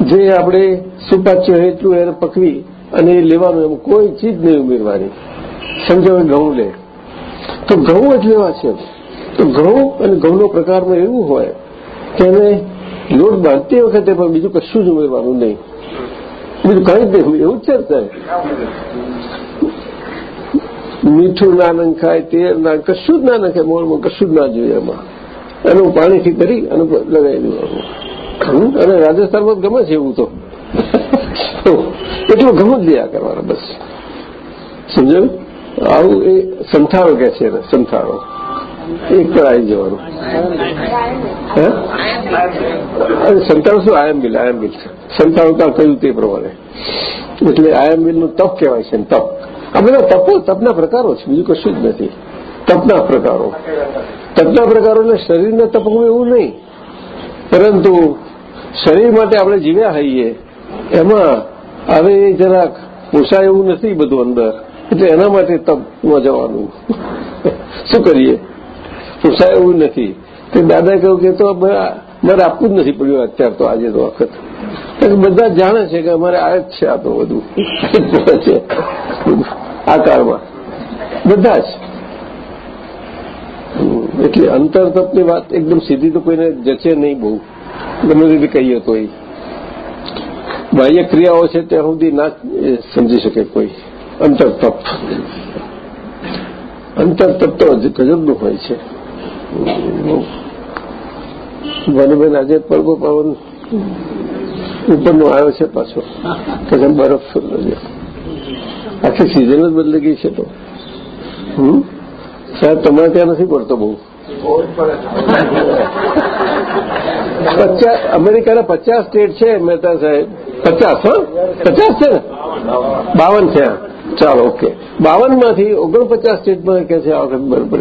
જે આપણે સુપાચ્ય એટલું એને પકવી અને એ લેવાનું એમ કોઈ ચીજ નહીં ઉમેરવાની. સમજાવે ઘઉં લે તો ઘઉં જ લેવા છે. તો ઘઉં અને ઘઉંનો પ્રકારમાં એવું હોય કે એને લોટ બાંધતી વખતે પણ બીજું કશું જ ઉમેરવાનું નહીં. બીજું કંઈ જ નહીં એવું જ છે મીઠું ના નંખાય, તેલ ના કશું જ ના નખાય, મોળમાં કશું જ ના જોઈએ એમાં. એનું પાણીથી કરી અને લગાવી દેવાનું. અને રાજસ્થાનમાં ગમે છે એવું તો. એટલું જ દયા કરવાના, બસ. સમજાયું? આવું એ સંથાળો કે છે સંથાળો. એક પર આવી જવાનું હે? અરે સંતાડો શું? આયંબિલ આયંબિલ સંતાડો કાળ કહ્યું તે પ્રમાણે. એટલે આયંબિલનું તપ કહેવાય છે તપ. આ બધા તપો તપના પ્રકારો છે, બીજું કશું જ નથી. તપના પ્રકારો. તપના પ્રકારોને શરીરને તપવું એવું નહીં. પરંતુ શરીર માટે આપણે જીવ્યા હઈએ, એમાં હવે જરાક પોસાય એવું નથી બધું અંદર. એટલે એના માટે તપમાં જવાનું. શું કરીએ? પોસાય એવું નથી. તે દાદા કહ્યું કે તો મારે આપવું જ નથી પડ્યું અત્યાર તો આજે તો વખત. બધા જાણે છે કે અમારે આ જ છે આ તો બધું. છે <laughs> આ કાળમાં. બધા જ. એટલે અંતર તપની વાત એકદમ સીધી તો કોઈને જચે નહીં બહુ. ગમે રીતે કહીએ તો એ બાહ્ય ક્રિયાઓ છે ત્યાં સુધી ના સમજી શકે કોઈ. અંતર તપ અંતર તપ તો ગજબનું હોય છે. વનબેન આજે પડવો પવન ઉપરનો આવ્યો છે પાછો. કે બરફ આખી સિઝન જ બદલી ગઈ છે તો. સાહેબ, તમારે ત્યાં નથી પડતો બહુ? પચાસ, અમેરિકાના પચાસ સ્ટેટ છે મહેતા સાહેબ. પચાસ, હા? પચાસ છે ને? બાવન છે ચાલો, ઓકે. બાવનમાંથી ઓગણપચાસ સ્ટેટમાં કે છે, આ વખત બરોબર.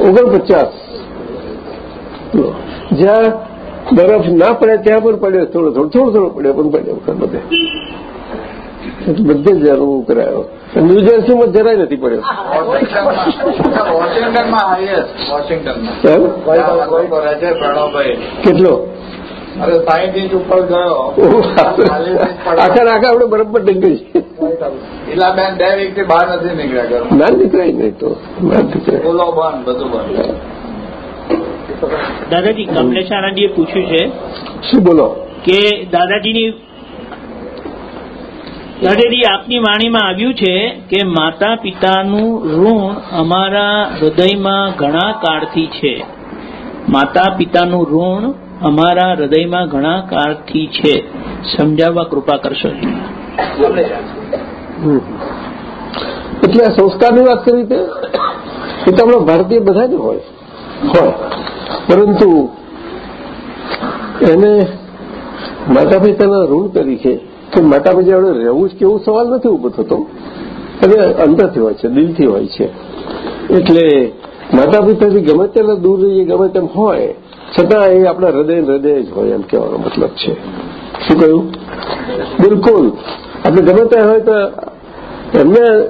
ઓગણપચાસ. જ્યાં બરફ ના પડે, ત્યાં પણ પડ્યો, થોડો થોડો થોડો થોડો પડ્યો, પણ પડ્યો બધે બધે જ અનુભવ કરાયો. ન્યૂ જર્સીમાં જરાય નથી પડ્યો. વોશિંગ્ટનમાં હાઈએસ્ટ. પ્રણવભાઈ કેટલો? અરે સાઈઠ ઇંચ ઉપર ગયો. આખા આખા આપણે બરાબર ડંગી એટલા બેન બે વીકથી બહાર નથી નીકળ્યા ના નીકળાય નહીં તો. ના નીકળાય. સ્કૂલો બંધ બધું બંધ દાદાજી કમલેશ આનંદીએ પૂછ્યું છે શું બોલો? કે દાદાજીની દાદાજી આપની વાણીમાં આવ્યું છે કે માતા પિતાનું ઋણ અમારા હૃદયમાં ઘણા કાળથી છે. માતા પિતાનું ઋણ અમારા હૃદયમાં ઘણા કાળથી છે. સમજાવવા કૃપા કરશો. એટલે આ સંસ્કારની વાત કરી તે? એ તો આપણા ભારતીય બધા જ હોય. હોય. પરંતુ એને માતા પિતાના ઋણ તરીકે કે માતા પિતા આપણે રહેવું જ કેવું સવાલ નથી ઊભો થતો. અને અંદરથી હોય છે, દિલથી હોય છે. એટલે માતા પિતાથી ગમે તેના દૂર રહીએ, ગમે તેમ હોય, છતાં એ આપણા હૃદય હૃદય જ હોય એમ કહેવાનો મતલબ છે. શું કહ્યું? બિલકુલ. આપણે ગમે ત્યાં હોય તો એમને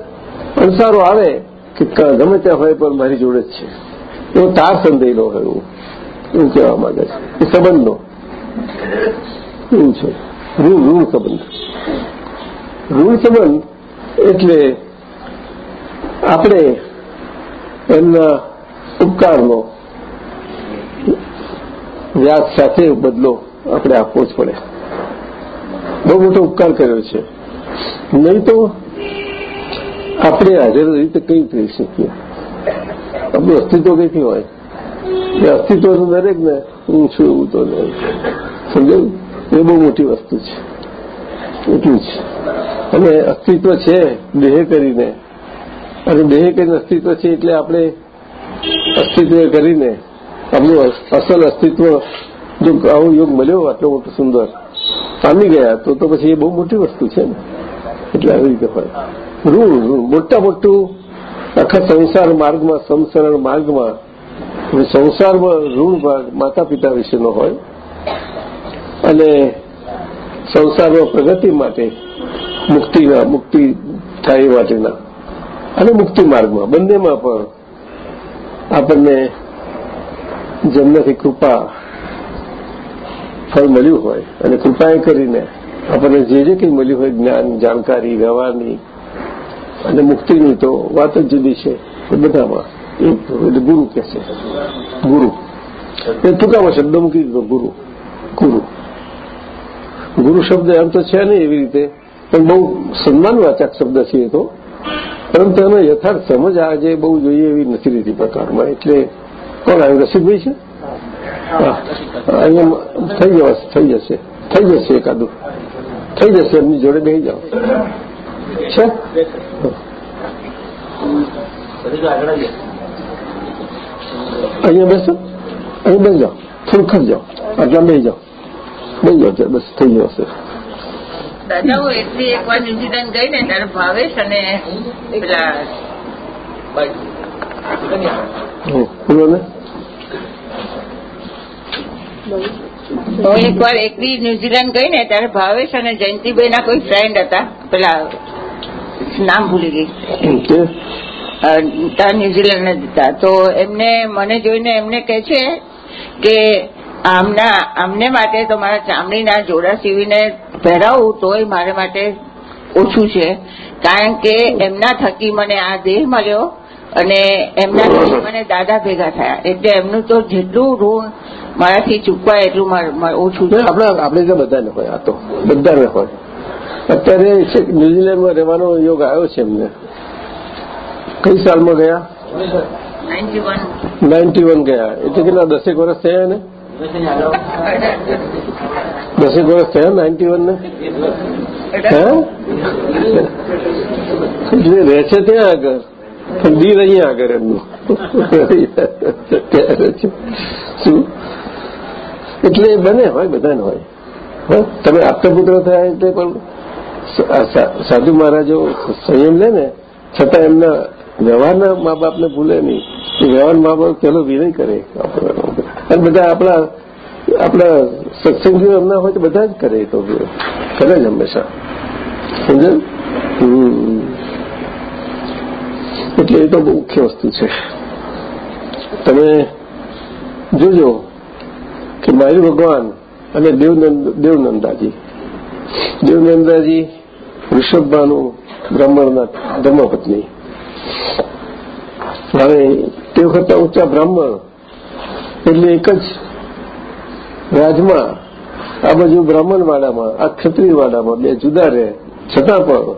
અણસારો આવે કે ગમે ત્યાં હોય પણ મારી જોડે જ છે. એવો તાર સંદેલો હોય એવું. એવું કહેવા માંગે છે. એ સંબંધનો. એવું છે. ઋણ ઋણ સંબંધ. ઋણ સંબંધ એટલે આપણે એમના ઉપકારનો વ્યાજ સાથે બદલો આપણે આપવો જ પડે. બહુ મોટો ઉપકાર કર્યો છે. નહીં તો આપણે હાજર રીતે કઈ કરી શકીએ. આપણું અસ્તિત્વ કંઈથી હોય? એ અસ્તિત્વ તો દરેક ને હું છું એવું તો નહીં. સમજાયું? એ બહુ મોટી વસ્તુ છે. એટલું જ. અને અસ્તિત્વ છે દેહ કરીને. અને દેહ કરીને અસ્તિત્વ છે એટલે આપણે અસ્તિત્વ કરીને આપણું અસલ અસ્તિત્વ જો આવો યોગ મળ્યો આટલો મોટો સુંદર પામી ગયા તો તો પછી એ બહુ મોટી વસ્તુ છે ને. એટલે આવી રીતે હોય. ઋણ ઋણ મોટા મોટું આખા સંસાર માર્ગમાં સંસરણ માર્ગમાં સંસારમાં ઋણ ભાગ માતા પિતા વિશેનો હોય અને સંસારમાં પ્રગતિ માટે મુક્તિના, મુક્તિ થાય માટેના અને મુક્તિ માર્ગમાં. બંનેમાં પણ આપણને જેમનાથી કૃપા ફળ મળ્યું હોય અને કૃપાએ કરીને આપણને જે જે કંઈ મળ્યું હોય, જ્ઞાન, જાણકારી વ્યવહારની અને મુક્તિની તો વાત જ જુદી છે. બધામાં એ ગુરુ કહે છે. ગુરુ. એ ટૂંકામાં શબ્દ મૂકી દીધો, ગુરુ. ગુરુ. ગુરુ શબ્દ એમ તો છે નહીં એવી રીતે. પણ બહુ સન્માનવાચક શબ્દ છે એ તો. પરંતુ એનો યથાર્થ સમજ આજે બહુ જોઈએ એવી નથી રહેતી પ્રકારમાં. એટલે કોણ આવ્યું? રસિકભાઈ છે. અહીંયા થઈ જવાશે થઈ જશે. થઈ જશે એકાદું. થઈ જશે. એમની જોડે બેસી જાઓ. છે? અહીંયા બેસો. અહીં બેસી જાઓ. થોડું ખર જાઓ. આટલા બેસી જાઓ. જાઓ ત્યાં બસ થઈ જશે દાદા હું એટલી એક વાર ન્યુઝીલેન્ડ ગઈ ને ત્યારે ભાવેશ અને પેલા બોલો હું એક વાર એકલી ન્યુઝીલેન્ડ ગઈ ને ત્યારે ભાવેશ અને જયંતિભાઈ ના કોઈ ફ્રેન્ડ હતા. પેલા નામ ભૂલી ગઈ. ત્યાં ન્યુઝીલેન્ડ હતા. તો એમને મને જોઈને એમને કહે છે કે આમના આમને માટે તો મારા ચામડીના જોડા સીવીને પહેરાવું તોય મારે માટે ઓછું છે. કારણ કે એમના થકી મને આ દેહ મળ્યો અને એમના થકી મને દાદા ભેગા થયા. એટલે એમનું તો જેટલું ઋણ મારાથી ચૂકવાય એટલું ઓછું છે. આપણે આપણે તો બધાને હોય આ તો બધાને હોય અત્યારે ન્યુઝીલેન્ડમાં રહેવાનો યોગ આવ્યો છે એમને. કઈ સાલમાં ગયા? નાઇન્ટી વન નાઇન્ટી વન ગયા. એટલે કેટલા દસેક વર્ષ થયા ને દસેક વર્ષ થયા નાઇન્ટી વન ને? એટલે? રહે છે ત્યાં આગળ. પણ દીર અહીંયા આગળ એમનું. શું? એટલે બને હોય બધાને હોય? તમે આપતા પુત્ર થયા એટલે પણ સાધુ મહારાજો સંયમ લે ને છતાં એમના વ્યવહારના મા બાપને ભૂલે નહીં. વ્યવહાર મા બાપ પેલો વિનય કરે આપણો. અને બધા આપણા આપણા સત્સંગીઓ એમના હોય તો બધા જ કરે તો, કરે જ હંમેશા. સમજે એટલે એ તો બહુ મુખ્ય વસ્તુ છે. તમે જોજો કે મારી ભગવાન અને દેવનંદ, દેવનંદાજી. દેવનંદાજી ઋષભભાનું બ્રાહ્મણના ધર્મપત્ની. હવે તે વખતના ઊંચા બ્રાહ્મણ એટલે એક જ રાજમાં, આ બાજુ બ્રાહ્મણવાડામાં આ ક્ષત્રિયવાડામાં બે જુદા રહે. છતાં પણ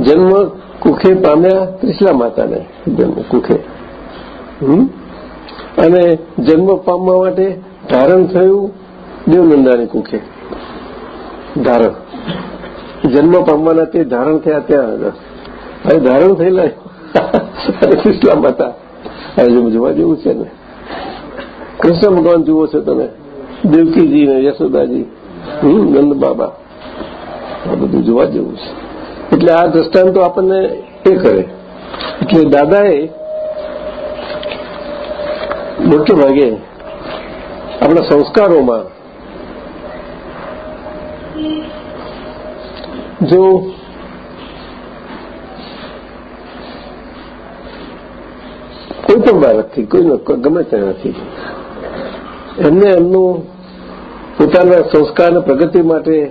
જન્મ કુખે પામ્યા ત્રિશલા માતાને, જન્મ કુખે. અને જન્મ પામવા માટે ધારણ થયું દેવનંદાની કુખે. ધારણ. જન્મ પામવાના તે ધારણ થયા ત્યાં. આગળ ધારણ થયેલા ત્રિશલા માતા. હવે જોવા જેવું છે ને. કૃષ્ણ ભગવાન જુઓ છો તમે. દેવકીજી ને યશોદાજી, હમ, નંદ બાબા. આ બધું જોવા જેવું છે. એટલે આ દ્રષ્ટાંતો આપણને એ કરે. એટલે દાદાએ મોટે ભાગે આપણા સંસ્કારોમાં જો કોઈ પણ બાળકથી કોઈ ગમે તેનાથી એમને એમનું પોતાના સંસ્કાર પ્રગતિ માટે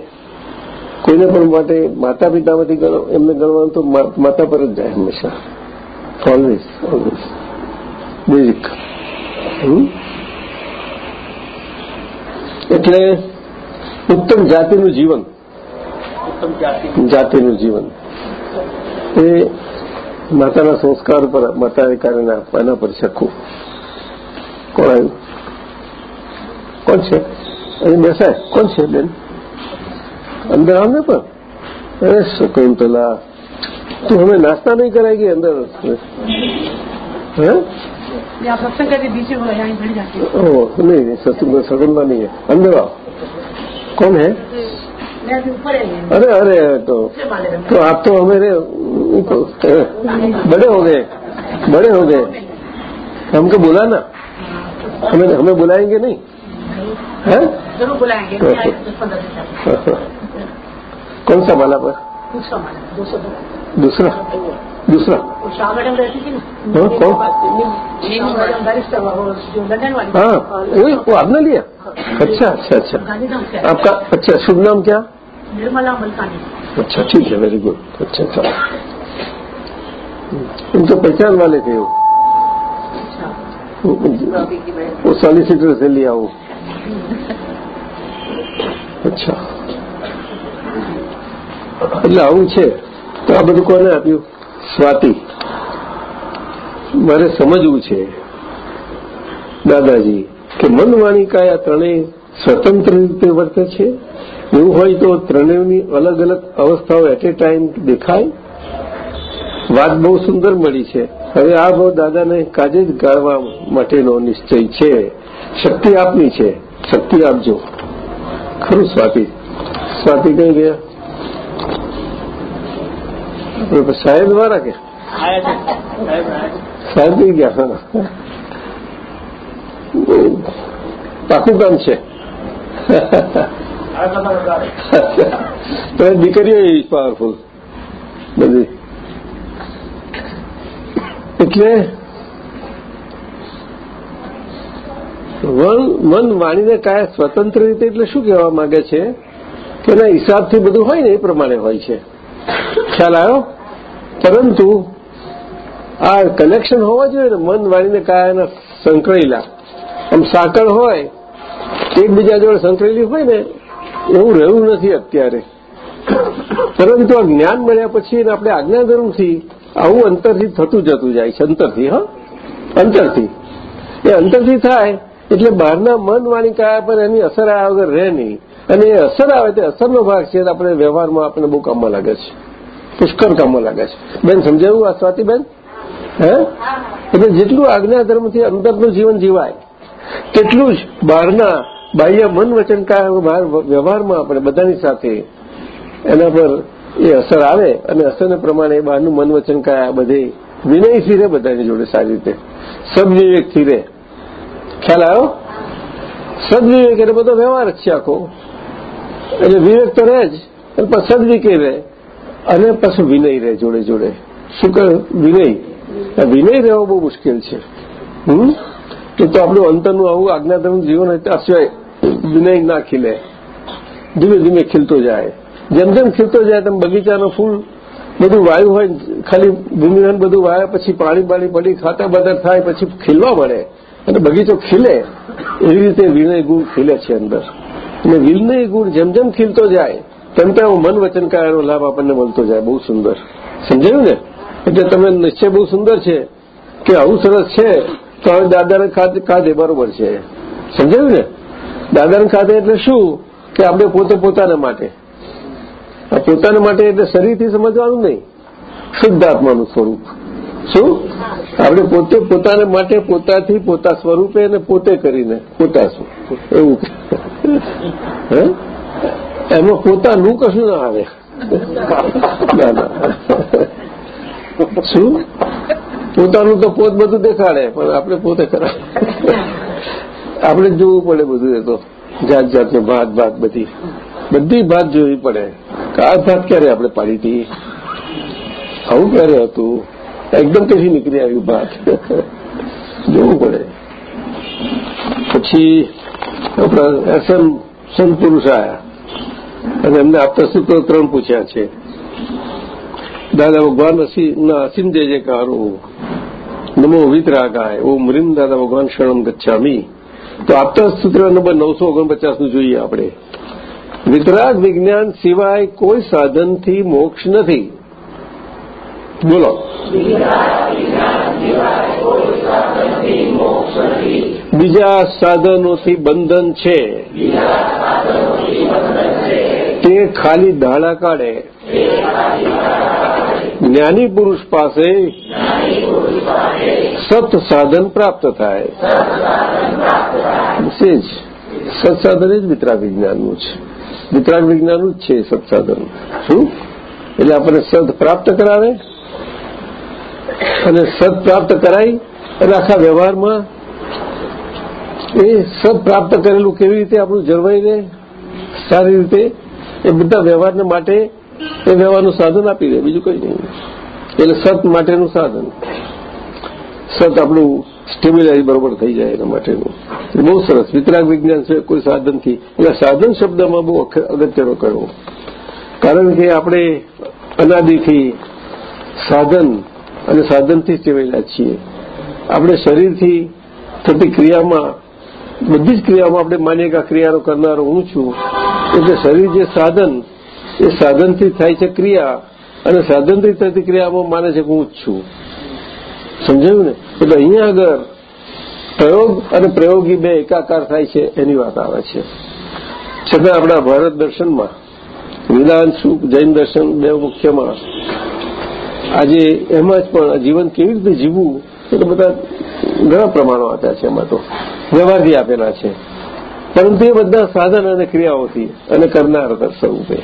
કોઈને પણ માટે માતા પિતામાંથી એમને ગણવાનું તો માતા પર જ જાય હંમેશા. ઓલવેઝ ઓલવેઝ બેઝિક એટલે ઉત્તમ જાતિનું જીવન. જાતિનું જીવન. એ માતાના સંસ્કાર પર માતાએ કારણે આપવાના પર સખું કોણ આવ્યું? કોણ છે? અહીં બેસાય. કોણ છે બેન? અંદર આવ ને પણ. અરે શકુંતલા તું હવે નાસ્તા નહીં કરાય કે અંદર? હે? નહીં સત્સંગ સગુંતલા નહીં. અંદર આવ. કોણ હે? ओ नहीं नहीं सत्संग सगुनला नहीं है अंदर आओ कौन है मैं अभी ऊपर है अरे अरे तो तो आप तो हमारे उनको, बड़े हो गए बड़े हो गए हमको बोला ना हमें हमें बुलाएंगे नहीं हैं जरूर बुलाएंगे नहीं आए तो दस पंद्रह दिन तक कौन सा वाला पर दूसरा माना दो सौ दूसरा दूसरा वो शाह मैडम रहती थी ना हाँ, कौन? नीमू मैडम बैरिस्टर वो जो लंदन वाली हाँ और वही वो आपने लिया अच्छा अच्छा अच्छा गांधीधाम से आपका अच्छा शुभ नाम क्या निर्मला मलकानी अच्छा ठीक है वेरी गुड अच्छा अच्छा उनके पहचान वाले थे वो अच्छा वो- वो सॉलिसिटर से लिया वो અચ્છા એટલે આવું છે તો આ બધું કોને આપ્યું સ્વાતિ. મારે સમજવું છે, દાદાજી, કે મન વાણી કાયા ત્રણેય સ્વતંત્ર રીતે વર્તે છે? એવું હોય તો ત્રણેયની અલગ અલગ અવસ્થાઓ એટ એ ટાઈમ દેખાય? વાત બહુ સુંદર મળી છે. હવે આ બહુ દાદાને કાજે જ ગાળવા માટેનો નિશ્ચય છે. શક્તિ આપની છે. શક્તિ આપજો. ખરું સ્વાતિ. સ્વાતિ કઈ ગયા સાહેબ દ્વારા કે. સાહેબ થઈ ગયા પાકું કામ છે. દીકરીઓ ઇઝ પાવરફુલ બધી. એટલે મન વાણીને કાયા સ્વતંત્ર રીતે એટલે શું કહેવા માંગે છે? કે એના હિસાબથી બધું હોય ને એ પ્રમાણે હોય છે. ખ્યાલ આવ્યો? પરંતુ આ કનેક્શન હોવા જોઈએ ને, મન વાણીને કાયાના સંકળેલા આમ સાંકળ હોય, એકબીજા જોડે સંકળેલી હોય ને, એવું રહ્યું નથી અત્યારે. પરંતુ આ જ્ઞાન મળ્યા પછી આપણે આજ્ઞાધર્મથી આવું અંતરથી થતું જતું જાય છે, અંતરથી, હા? અંતરથી. એ અંતરથી થાય એટલે બહારના મન વાણી કાયા પર એની અસર આવ્યા વગર રહે નહીં. અને એ અસર આવે તે અસરનો ભાગ છે આપણે વ્યવહારમાં આપણને બહુ કામમાં લાગે છે. પુષ્કળ કામમાં લાગે છે. બેન સમજાવ્યું આ સ્વાતિબેન હે? એટલે જેટલું આજ્ઞાધર્મથી અંદરનું જીવન જીવાય, તેટલું જ બહારના બાહ્ય મન વચન વ્યવહારમાં આપણે બધાની સાથે એના પર એ અસર આવે અને અસરને પ્રમાણે બહારનું મન વચન કાયા બધે વિનયથી રહે, બધાની જોડે સારી રીતે. સદવિવેકથી રહે. ખ્યાલ આવ્યો? સદવિવેક એટલે બધો વ્યવહાર જ છે આખો. એટલે વિવેક તો રહે જ પછી સદવિકે રહે? અને પછી વિનય રહે જોડે જોડે. શું કહે? વિનય? આ વિનય રહેવો બહુ મુશ્કેલ છે. હમ? તો તો આપણું અંતરનું આવું આજ્ઞાધર્મ જીવન હોય સિવાય વિનય ના ખીલે. ધીમે ધીમે ખીલતો જાય. જેમ જેમ ખીલતો જાય તેમ બગીચાનો ફૂલ, બધું વાયુ હોય ખાલી ભૂમિહન બધું વાયા પછી પાણી બાણી પડી, ખાતા બધા થાય પછી ખીલવા મળે. અને બગીચો ખીલે. એવી રીતે વિનય ગુણ ખીલે છે અંદર. અને વિનય ગુણ જેમ જેમ ખીલતો જાય, તેમ તેમ મન વચન લાભ આપણને મળતો જાય. બહુ સુંદર. સમજાયું ને? એટલે તમે નિશ્ચય બહુ સુંદર છે કે આવું સરસ છે, તો હવે દાદાને કાંધે બરોબર છે. સમજાયું ને? દાદાને ખાતે એટલે શું? કે આપણે પોતે પોતાના માટે. પોતાના માટે એટલે શરીરથી સમજવાનું નહીં. શુદ્ધ આત્માનું સ્વરૂપ. શું? આપણે પોતે પોતાના માટે પોતાથી પોતા સ્વરૂપે અને પોતે કરીને પોતા શું એવું. એમાં પોતાનું કશું ના આવે. શું? પોતાનું તો પોત બધું દેખાડે, પણ આપણે પોતે કરાવે આપણે જોવું પડે બધું એ તો. જાત જાતની ભાત ભાત બધી. બધી ભાત જોવી પડે. આ ભાત ક્યારે આપણે પાડી હતી? આવું ક્યારે હતું? એકદમ કશી નીકળી આવ્યું ભાત જોવું પડે. પછી એસએમ સંત પુરુષ આવ્યા અને એમને આપતા સૂત્રો ત્રણ પૂછ્યા છે. દાદા ભગવાન અસીમ જય જયકારો નમો વિતરાગાય. ઓમ રીમ દાદા ભગવાન શરણમ ગચ્છામી. તો આપતા સૂત્ર નંબર નવસો ઓગણપચાસનું જોઈએ આપણે. વિતરાગ વિજ્ઞાન સિવાય કોઈ સાધનથી મોક્ષ નથી. બોલો. બીજા સાધનોથી બંધન છે. તે ખાલી ધાડા કાઢે. જ્ઞાની પુરુષ પાસે સત સાધન પ્રાપ્ત થાય. છે જ. સત્સાધન જ વિતરાગ વિજ્ઞાનનું છે. વિતરાગ વિજ્ઞાનનું જ છે સત્સાધન શું? એટલે આપણને સદ પ્રાપ્ત કરાવે. અને સદ પ્રાપ્ત કરાય અને આખા વ્યવહારમાં એ સદ પ્રાપ્ત કરેલું કેવી રીતે આપણું જળવાઈને, સારી રીતે એ બધા વ્યવહારને માટે એ વ્યવહારનું સાધન આપી દે, બીજું કંઈ નહીં. એટલે સત માટેનું સાધન. સત આપણું સ્ટેબિલાઇઝ બરોબર થઈ જાય એના માટેનું. બહુ સરસ. વિતરાગ વિજ્ઞાન છે, કોઈ સાધનથી. એટલે સાધન શબ્દમાં બહુ અગત્યનો કરવો કારણ કે આપણે અનાદિથી સાધન અને સાધનથી ટેવાયેલા છીએ. આપણે શરીરથી થતી ક્રિયામાં, બધી જ ક્રિયામાં આપણે માનીએ કે ક્રિયાનો કરનારો હું છું. એટલે શરીર જે સાધન, એ સાધનથી થાય છે ક્રિયા, અને સાધનથી થતી ક્રિયામાં માને છે હું જ છું. સમજાયું ને? એટલે અહીંયા આગળ પ્રયોગ અને પ્રયોગી બે એકાકાર થાય છે, એની વાત આવે છે. છતાં આપણા ભારત દર્શનમાં, વેદાંત સુખ જૈન દર્શન બે મુખ્યમાં આજે એમાં જ પણ જીવન કેવી રીતે જીવવું એ તો બધા ઘણા પ્રમાણો આપ્યા છે એમાં તો. વ્યવહારથી આપેલા છે. પરંતુ એ બધા સાધન અને ક્રિયાઓથી અને કરનાર સ્વરૂપે.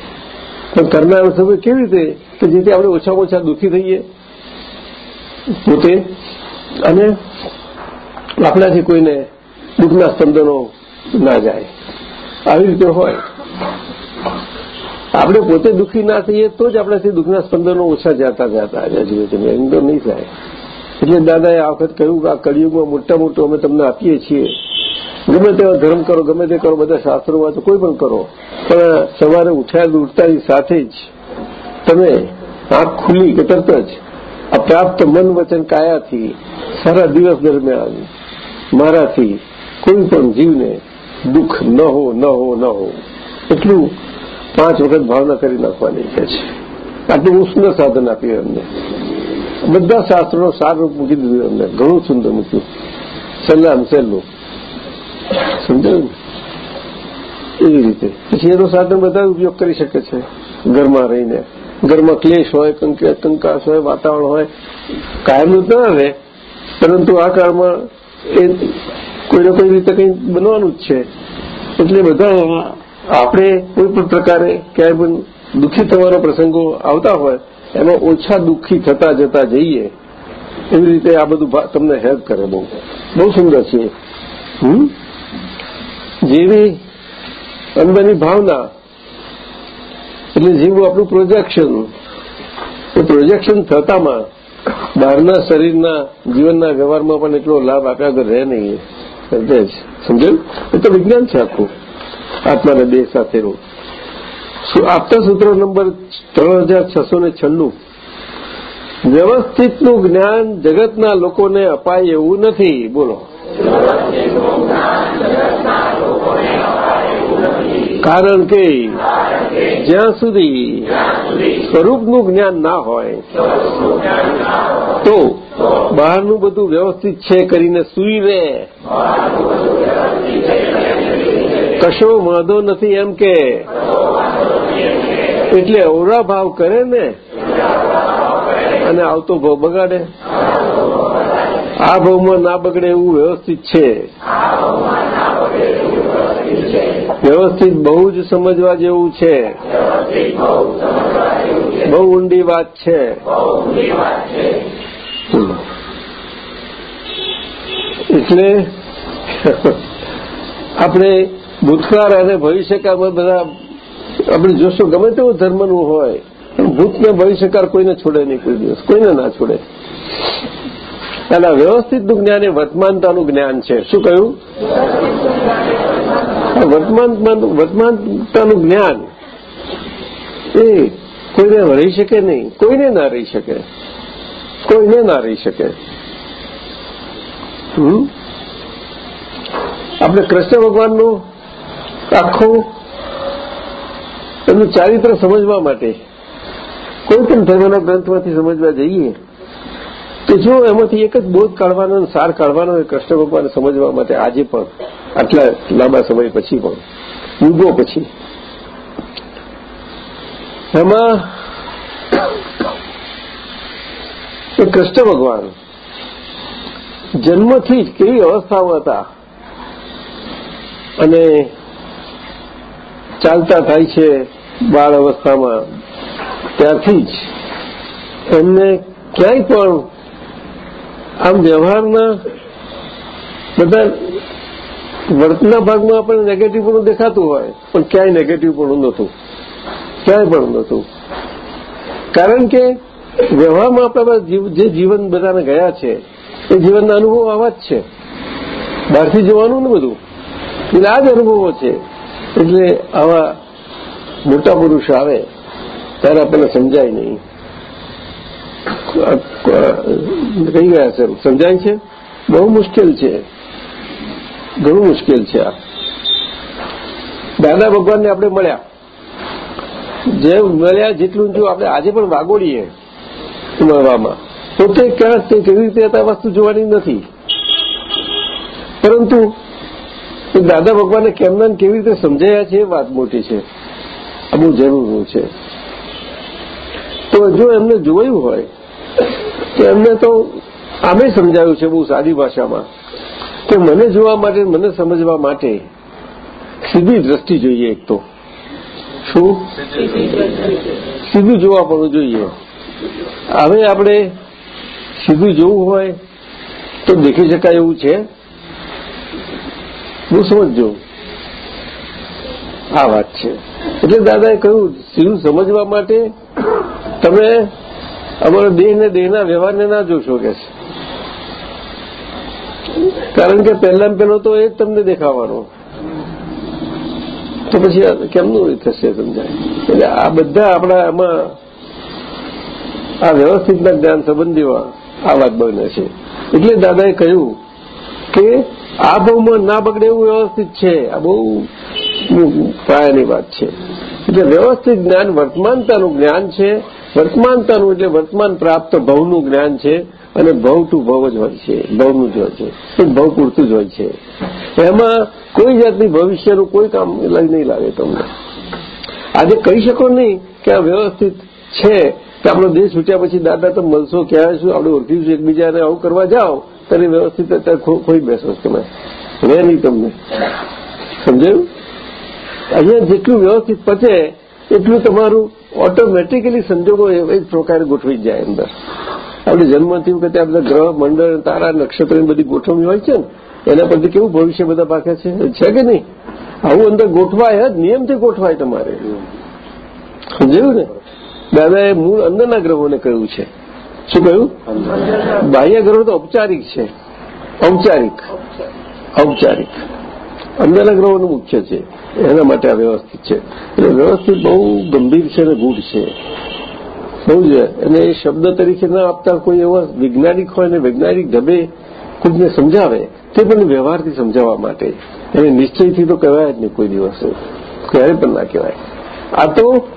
પણ કરનાર સ્વરૂપે કેવી રીતે કે જેથી આપણે ઓછામાં ઓછા દુઃખી થઈએ? પોતે અને આપણાથી કોઈને દુઃખના સ્પંદનો ના જાય. આવી રીતે હોય. આપણે પોતે દુઃખી ના થઈએ તો જ આપણાથી દુઃખના સ્પંદનો ઓછા જતા જતા આવ્યા જીવે એમ તો નહીં થાય. એટલે દાદાએ આ વખત કહ્યું કે આ કળિયુગમાં મોટા મોટું અમે તમને આપીએ છીએ. ગમે તેવા ધર્મ કરો, ગમે તે કરો, બધા શાસ્ત્રોમાં તો કોઈ પણ કરો. પણ સવારે ઉઠ્યા ઉઠતાની સાથે જ તમે આંખ ખુલ્લી કે તરત જ આ પ્રાપ્ત મન વચન કાયાથી સારા દિવસ દરમિયાન મારાથી કોઈ પણ જીવને દુઃખ ન હો ન હો ન હો. એટલું પાંચ વખત ભાવના કરી નાખવાની કે છે. આટલું ઉષ્ણ સાધન આપ્યું એમને. બધા શાસ્ત્રોનો સારરૂપ મૂકી દીધું એમને. ઘણું સુંદર મૂક્યું. સલામ સહેલું. સમજાયું એવી રીતે. પછી એનો સાધન બધા ઉપયોગ કરી શકે છે. ઘરમાં રહીને. ઘરમાં ક્લેશ હોય કંકાશ હોય, વાતાવરણ હોય કાયમનું ના રહે. પરંતુ આ કાળમાં એ કોઈને કોઈ રીતે કંઈ બનવાનું જ છે. એટલે બધા આપણે કોઈ પણ પ્રકારે ક્યાંય પણ દુઃખી થવાના પ્રસંગો આવતા હોય, એમાં ઓછા દુઃખી થતા જતા જઈએ, એવી રીતે આ બધું તમને હેલ્પ કરે બહુ. બહુ સુંદર છે. જેવી અંદરની ભાવના, એટલે જેવું આપણું પ્રોજેક્શન એ પ્રોજેક્શન થતામાં બહારના શરીરના જીવનના વ્યવહારમાં પણ એટલો લાભ આપ્યા વગર રહે નહીં. સમજે જ. સમજાયું? એ તો વિજ્ઞાન છે આખું. આત્માના દેહ સાથેનું. આપતા સૂત્ર નંબર ત્રણ હજાર છસો ને છન્નું? વ્યવસ્થિતનું જ્ઞાન જગતના લોકોને અપાય એવું નથી. બોલો. કારણ કે જ્યાં સુધી સ્વરૂપનું જ્ઞાન ના હોય, તો બહારનું બધું વ્યવસ્થિત છે કરીને સુઈ રહે. કશો વાંધો નથી એમ કે. એટલે અવરા ભાવ કરે ને. અને આવતો ભાવ બગાડે. આ ભાવમાં ના બગડે એવું વ્યવસ્થિત છે. વ્યવસ્થિત બહુ જ સમજવા જેવું છે. બહુ ઊંડી વાત છે. એટલે <laughs> આપણે ભૂતકાળ અને ભવિષ્યકાળમાં બધા આપણે જોશો, ગમે તેવું ધર્મનું હોય ભૂતને ભવિષ્યકાળ કોઈને છોડે નહીં કોઈ દિવસ. કોઈને ના છોડે. અને વ્યવસ્થિતનું જ્ઞાન એ વર્તમાનતાનું જ્ઞાન છે. શું કહ્યું? વર્તમાનતાનું જ્ઞાન એ કોઈને રહી શકે નહીં. કોઈને ના રહી શકે. કોઈને ના રહી શકે. આપણે કૃષ્ણ ભગવાનનું આખું એમનું ચારિત્ર સમજવા માટે. કોઈ પણ ધર્મના ગ્રંથમાંથી સમજવા જઈએ, તો જો એમાંથી એક જ બોધ કાઢવાનો સાર કાઢવાનો હોય કૃષ્ણ ભગવાન સમજવા માટે આજે પણ, આટલા લાંબા સમય પછી પણ, યુગો પછી. એમાં એ કૃષ્ણ ભગવાન જન્મથી જ કેવી અવસ્થાઓ હતા અને ચાલતા થાય છે બાળ અવસ્થામાં. ત્યારથી જ એમને ક્યાંય પણ આમ વ્યવહારના બધા વર્તના ભાગમાં આપણને નેગેટિવ પણ દેખાતું હોય, પણ ક્યાંય નેગેટિવ પણ નહોતું. ક્યાંય પણ નહોતું. કારણ કે વ્યવહારમાં આપણા જે જીવન બધાને ગયા છે, એ જીવનના અનુભવ આવા જ છે. બહારથી જોવાનું ને બધું. એટલે આ જ અનુભવો છે. એટલે આવા મોટા પુરુષ આવે, ત્યારે આપણને સમજાય નહીં. કહી ગયા છે સમજાય છે? બહુ મુશ્કેલ છે. ઘણું મુશ્કેલ છે આ. દાદા ભગવાનને આપણે મળ્યા. જે મળ્યા જેટલું જો આપણે આજે પણ વાગોડીએ મળવામાં તો તે ક્યાં તે કેવી રીતે હતા વસ્તુ જોવાની નથી. પરંતુ એ દાદા ભગવાને કેમના કેવી રીતે સમજાયા છે એ વાત મોટી છે. આ બહુ જરૂરનું છે. તો જો એમને જોયું હોય, તો એમને તો આમે સમજાયું છે બહુ સારી ભાષામાં. કે મને જોવા માટે, મને સમજવા માટે સીધી દ્રષ્ટિ જોઈએ એક તો. શું? સીધું જોવા પણ જોઈએ. હવે આપણે સીધું જોવું હોય તો દેખી શકાય એવું છે. બહુ સમજજો. આ વાત છે. એટલે દાદાએ કહ્યું, શિવ સમજવા માટે તમે અમારા દેહને દેહના વ્યવહારને ના જોશો કે છે. કારણ કે પહેલા પહેલો તો એ જ તમને દેખાવાનો. તો પછી કેમનું થશે સમજાય? એટલે આ બધા આપણા આમાં આ વ્યવસ્થિતના જ્ઞાન સંબંધીમાં આ વાત બને છે. એટલે દાદાએ કહ્યું કે આ ભાવમાં ના બગડે એવું વ્યવસ્થિત છે. આ બહુ પાયાની વાત છે. એટલે વ્યવસ્થિત જ્ઞાન વર્તમાનતાનું જ્ઞાન છે. વર્તમાનતાનું એટલે વર્તમાન પ્રાપ્ત ભવનું જ્ઞાન છે અને ભવ ટુ ભવ જ હોય છે. ભવનું જ હોય છે. ભવ પૂરતું જ હોય છે. એમાં કોઈ જાતની ભવિષ્યનું કોઈ કામ નહીં લાગે તમને. આજે કહી શકો નહીં કે આ વ્યવસ્થિત છે. કે આપણો દેશ છૂટ્યા પછી દાદા તમે મળશો, ક્યાં શું આપણે ઓળખીશું એકબીજાને. આવું કરવા જાઓ. ત્યારે વ્યવસ્થિત અત્યારે ખોઈ બેસો તમે. રે નહીં તમને. સમજાયું? અહીંયા જેટલું વ્યવસ્થિત પચે એટલું તમારું ઓટોમેટિકલી સંજોગો એ જ પ્રકારે ગોઠવી જાય અંદર. આપણે જન્મથી વખતે આ બધા ગ્રહ, મંડળ, તારા, નક્ષત્રની બધી ગોઠવણી હોય છે ને, એના પરથી કેવું ભવિષ્ય બધા પાકે છે? છે કે નહીં? આવું અંદર ગોઠવાય જ, નિયમથી ગોઠવાય તમારે. સમજાયું ને? દાદાએ મૂળ અંદરના ગ્રહોને કહ્યું છે. શું કહ્યું? બાહ્ય ગ્રહણ તો ઔપચારિક છે. ઔપચારિક. ઔપચારિક. અંદરના ગ્રહોનું મુખ્ય છે. એના માટે આ વ્યવસ્થિત છે. એટલે વ્યવસ્થિત બહુ ગંભીર છે અને ગૂઢ છે. બહુ જ અને એ શબ્દ તરીકે ન આપતા કોઈ એવા વૈજ્ઞાનિક હોય અને વૈજ્ઞાનિક ઢબે કોઈને સમજાવે, તે પણ વ્યવહારથી સમજાવવા માટે. એને નિશ્ચયથી તો કહેવાય જ નહીં કોઈ દિવસ. ક્યારે પણ ના કહેવાય. આ તો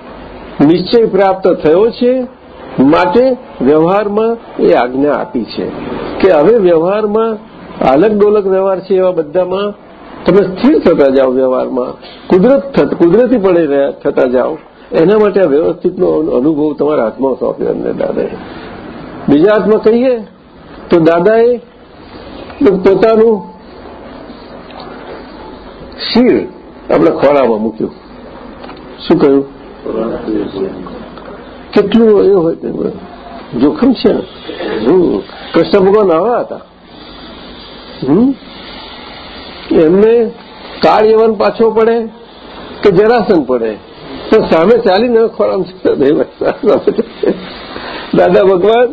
નિશ્ચય પ્રાપ્ત થયો છે માટે વ્યવહારમાં એ આજ્ઞા આપી છે કે હવે વ્યવહારમાં આલક ડોલક વ્યવહાર છે એવા બધામાં તમે સ્થિર થતા જાઓ વ્યવહારમાં. કુદરત કુદરતી પડે થતા જાઓ. એના માટે આ વ્યવસ્થિતનો અનુભવ તમારા હાથમાં સોંપ્યો એમને દાદાએ. બીજા હાથમાં કહીએ તો દાદાએ પોતાનું શીર આપણે ખોરામાં મૂક્યું. શું કહ્યું? કેટલું એ હોય જોખમ છે ને? કૃષ્ણ ભગવાન આવા હતા. એમને કાળ યવન પાછો પડે કે જરાસન પડે? તો સામે ચાલીને ખોરામ દાદા ભગવાન,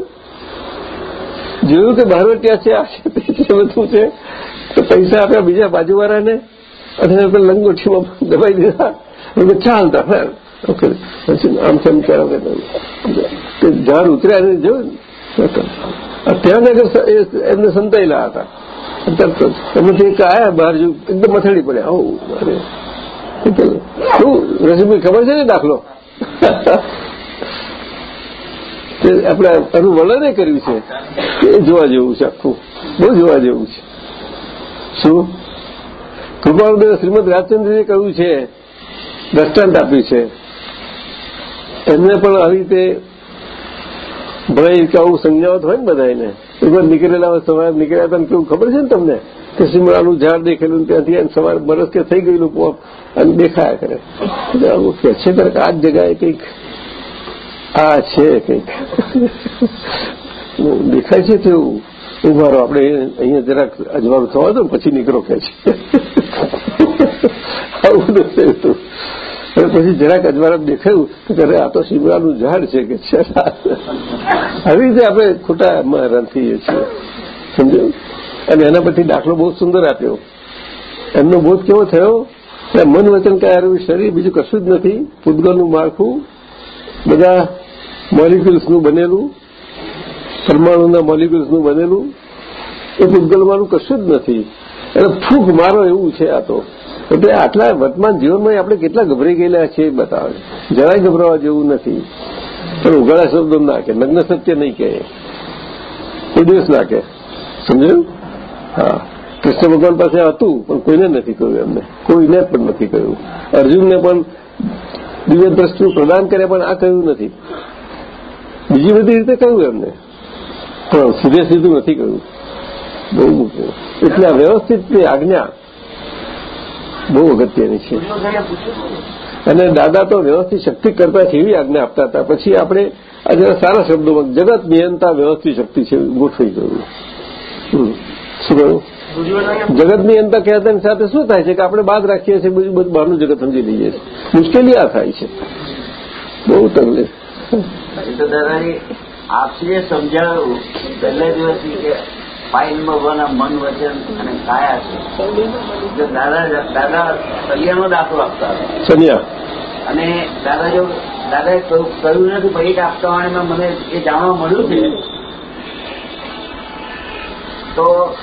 જોયું કે ભારવટિયા છે, આ છે બધું છે, તો પૈસા આપ્યા બીજા બાજુવાળાને અને લંગોઠીમાં દબાઈ દીધા. ચાલતા ઓકે. આમ તેમ કે ઝાડ ઉતર્યા ને? જોયું ત્યાં આગળ એમને સંતાયેલા હતા. તરત જ એમાંથી એક આયા બહાર જો એકદમ મથેડી પડ્યા. હો અરે. શું રસીભાઈ ખબર છે ને દાખલો? <laughs> આપણે એનું વર્ણને કર્યું છે એ જોવા જેવું છે આખું. બહુ જોવા જેવું છે. શું? કૃપાળુદેવ શ્રીમદ રાજચંદ્રજીએ કહ્યું છે, દ્રષ્ટાંત આપ્યું છે એમને પણ આવી રીતે કે આવું સંજ્ઞાવત હોય ને બધાને એકવાર નીકળેલા હોય, સવારે નીકળ્યા હતા કેવું ખબર છે ને તમને? કે સિમરાનું ઝાડ દેખેલું ત્યાંથી સરસ બરસ કે થઈ ગયેલું પોપ અને દેખાયા કરે. કે છે તરફ આ જગાએ કંઈક આ છે કંઈક. દેખાય છે તેવું. ઉભારો આપણે અહીંયા જરાક અજવાળું થવા દો પછી નીકળો કે છે. આવું નથી અને પછી જરાક અજવાળા દેખાયું કે અરે, આ તો શિમલાનું ઝાડ છે કે છે? આવી રીતે આપણે ખોટા હેરાન થઈએ છીએ. સમજ્યું? અને એના પરથી દાખલો બહુ સુંદર આપ્યો. એમનો બોધ કેવો થયો? કે મન વચન કાયા શરીર, બીજું કશું જ નથી. પૂતગલનું માળખું, બધા મોલિક્યુલ્સનું બનેલું, પરમાણુના મોલિક્યુલ્સનું બનેલું. એ પૂતગલમાંનું કશું જ નથી. એટલે ફૂંક મારો એવું છે આ તો. એટલે આટલા વર્તમાન જીવનમાં આપણે કેટલા ગભરાઈ ગયેલા છે એ બતાવે જરાય ગભરાવા જેવું નથી. પણ ઉઘાડા શબ્દો ના કે નગ્ન સત્ય નહીં કહે. કોઈ દિવસ ના કે સમજાયું? હા. કૃષ્ણ ભગવાન પાસે હતું, પણ કોઈને નથી કહ્યું એમને. કોઈને પણ નથી કહ્યું. અર્જુનને પણ દિવ્ય દ્રષ્ટિનું પ્રદાન કરે પણ આ કહ્યું નથી. બીજી બધી રીતે કહ્યું એમને. પણ સીધે સીધું નથી કહ્યું. બહુ મૂક્યું એટલે આ વ્યવસ્થિત આજ્ઞા બહુ અગત્યની છે. અને દાદા તો વ્યવસ્થિત શક્તિ કરતા એવી આજ્ઞા આપતા હતા. પછી આપણે જરા સારા શબ્દોમાં જગત નિયંતા વ્યવસ્થિત શક્તિ છે, ગોઠવી ગયું. શું કહ્યું? જગતની અંતર કહેતાની સાથે શું થાય છે કે આપણે બાદ રાખીએ છીએ, બીજું બધું બહારનું જગત સમજી લઈએ છીએ. મુશ્કેલી આ થાય છે. બહુ તકલીફ. દાદાજી આપશ્રીએ સમજાવ્યું પહેલા દિવસથી કે ફાઇલ નંબર મન વચન અને કાયા છે. દાદા દાદા સલિયાનો દાખલો આપતા હતા. અને દાદા જો દાદાએ કહ્યું નથી પછી આપતા વાણીમાં મને એ જાણવા મળ્યું છે. તો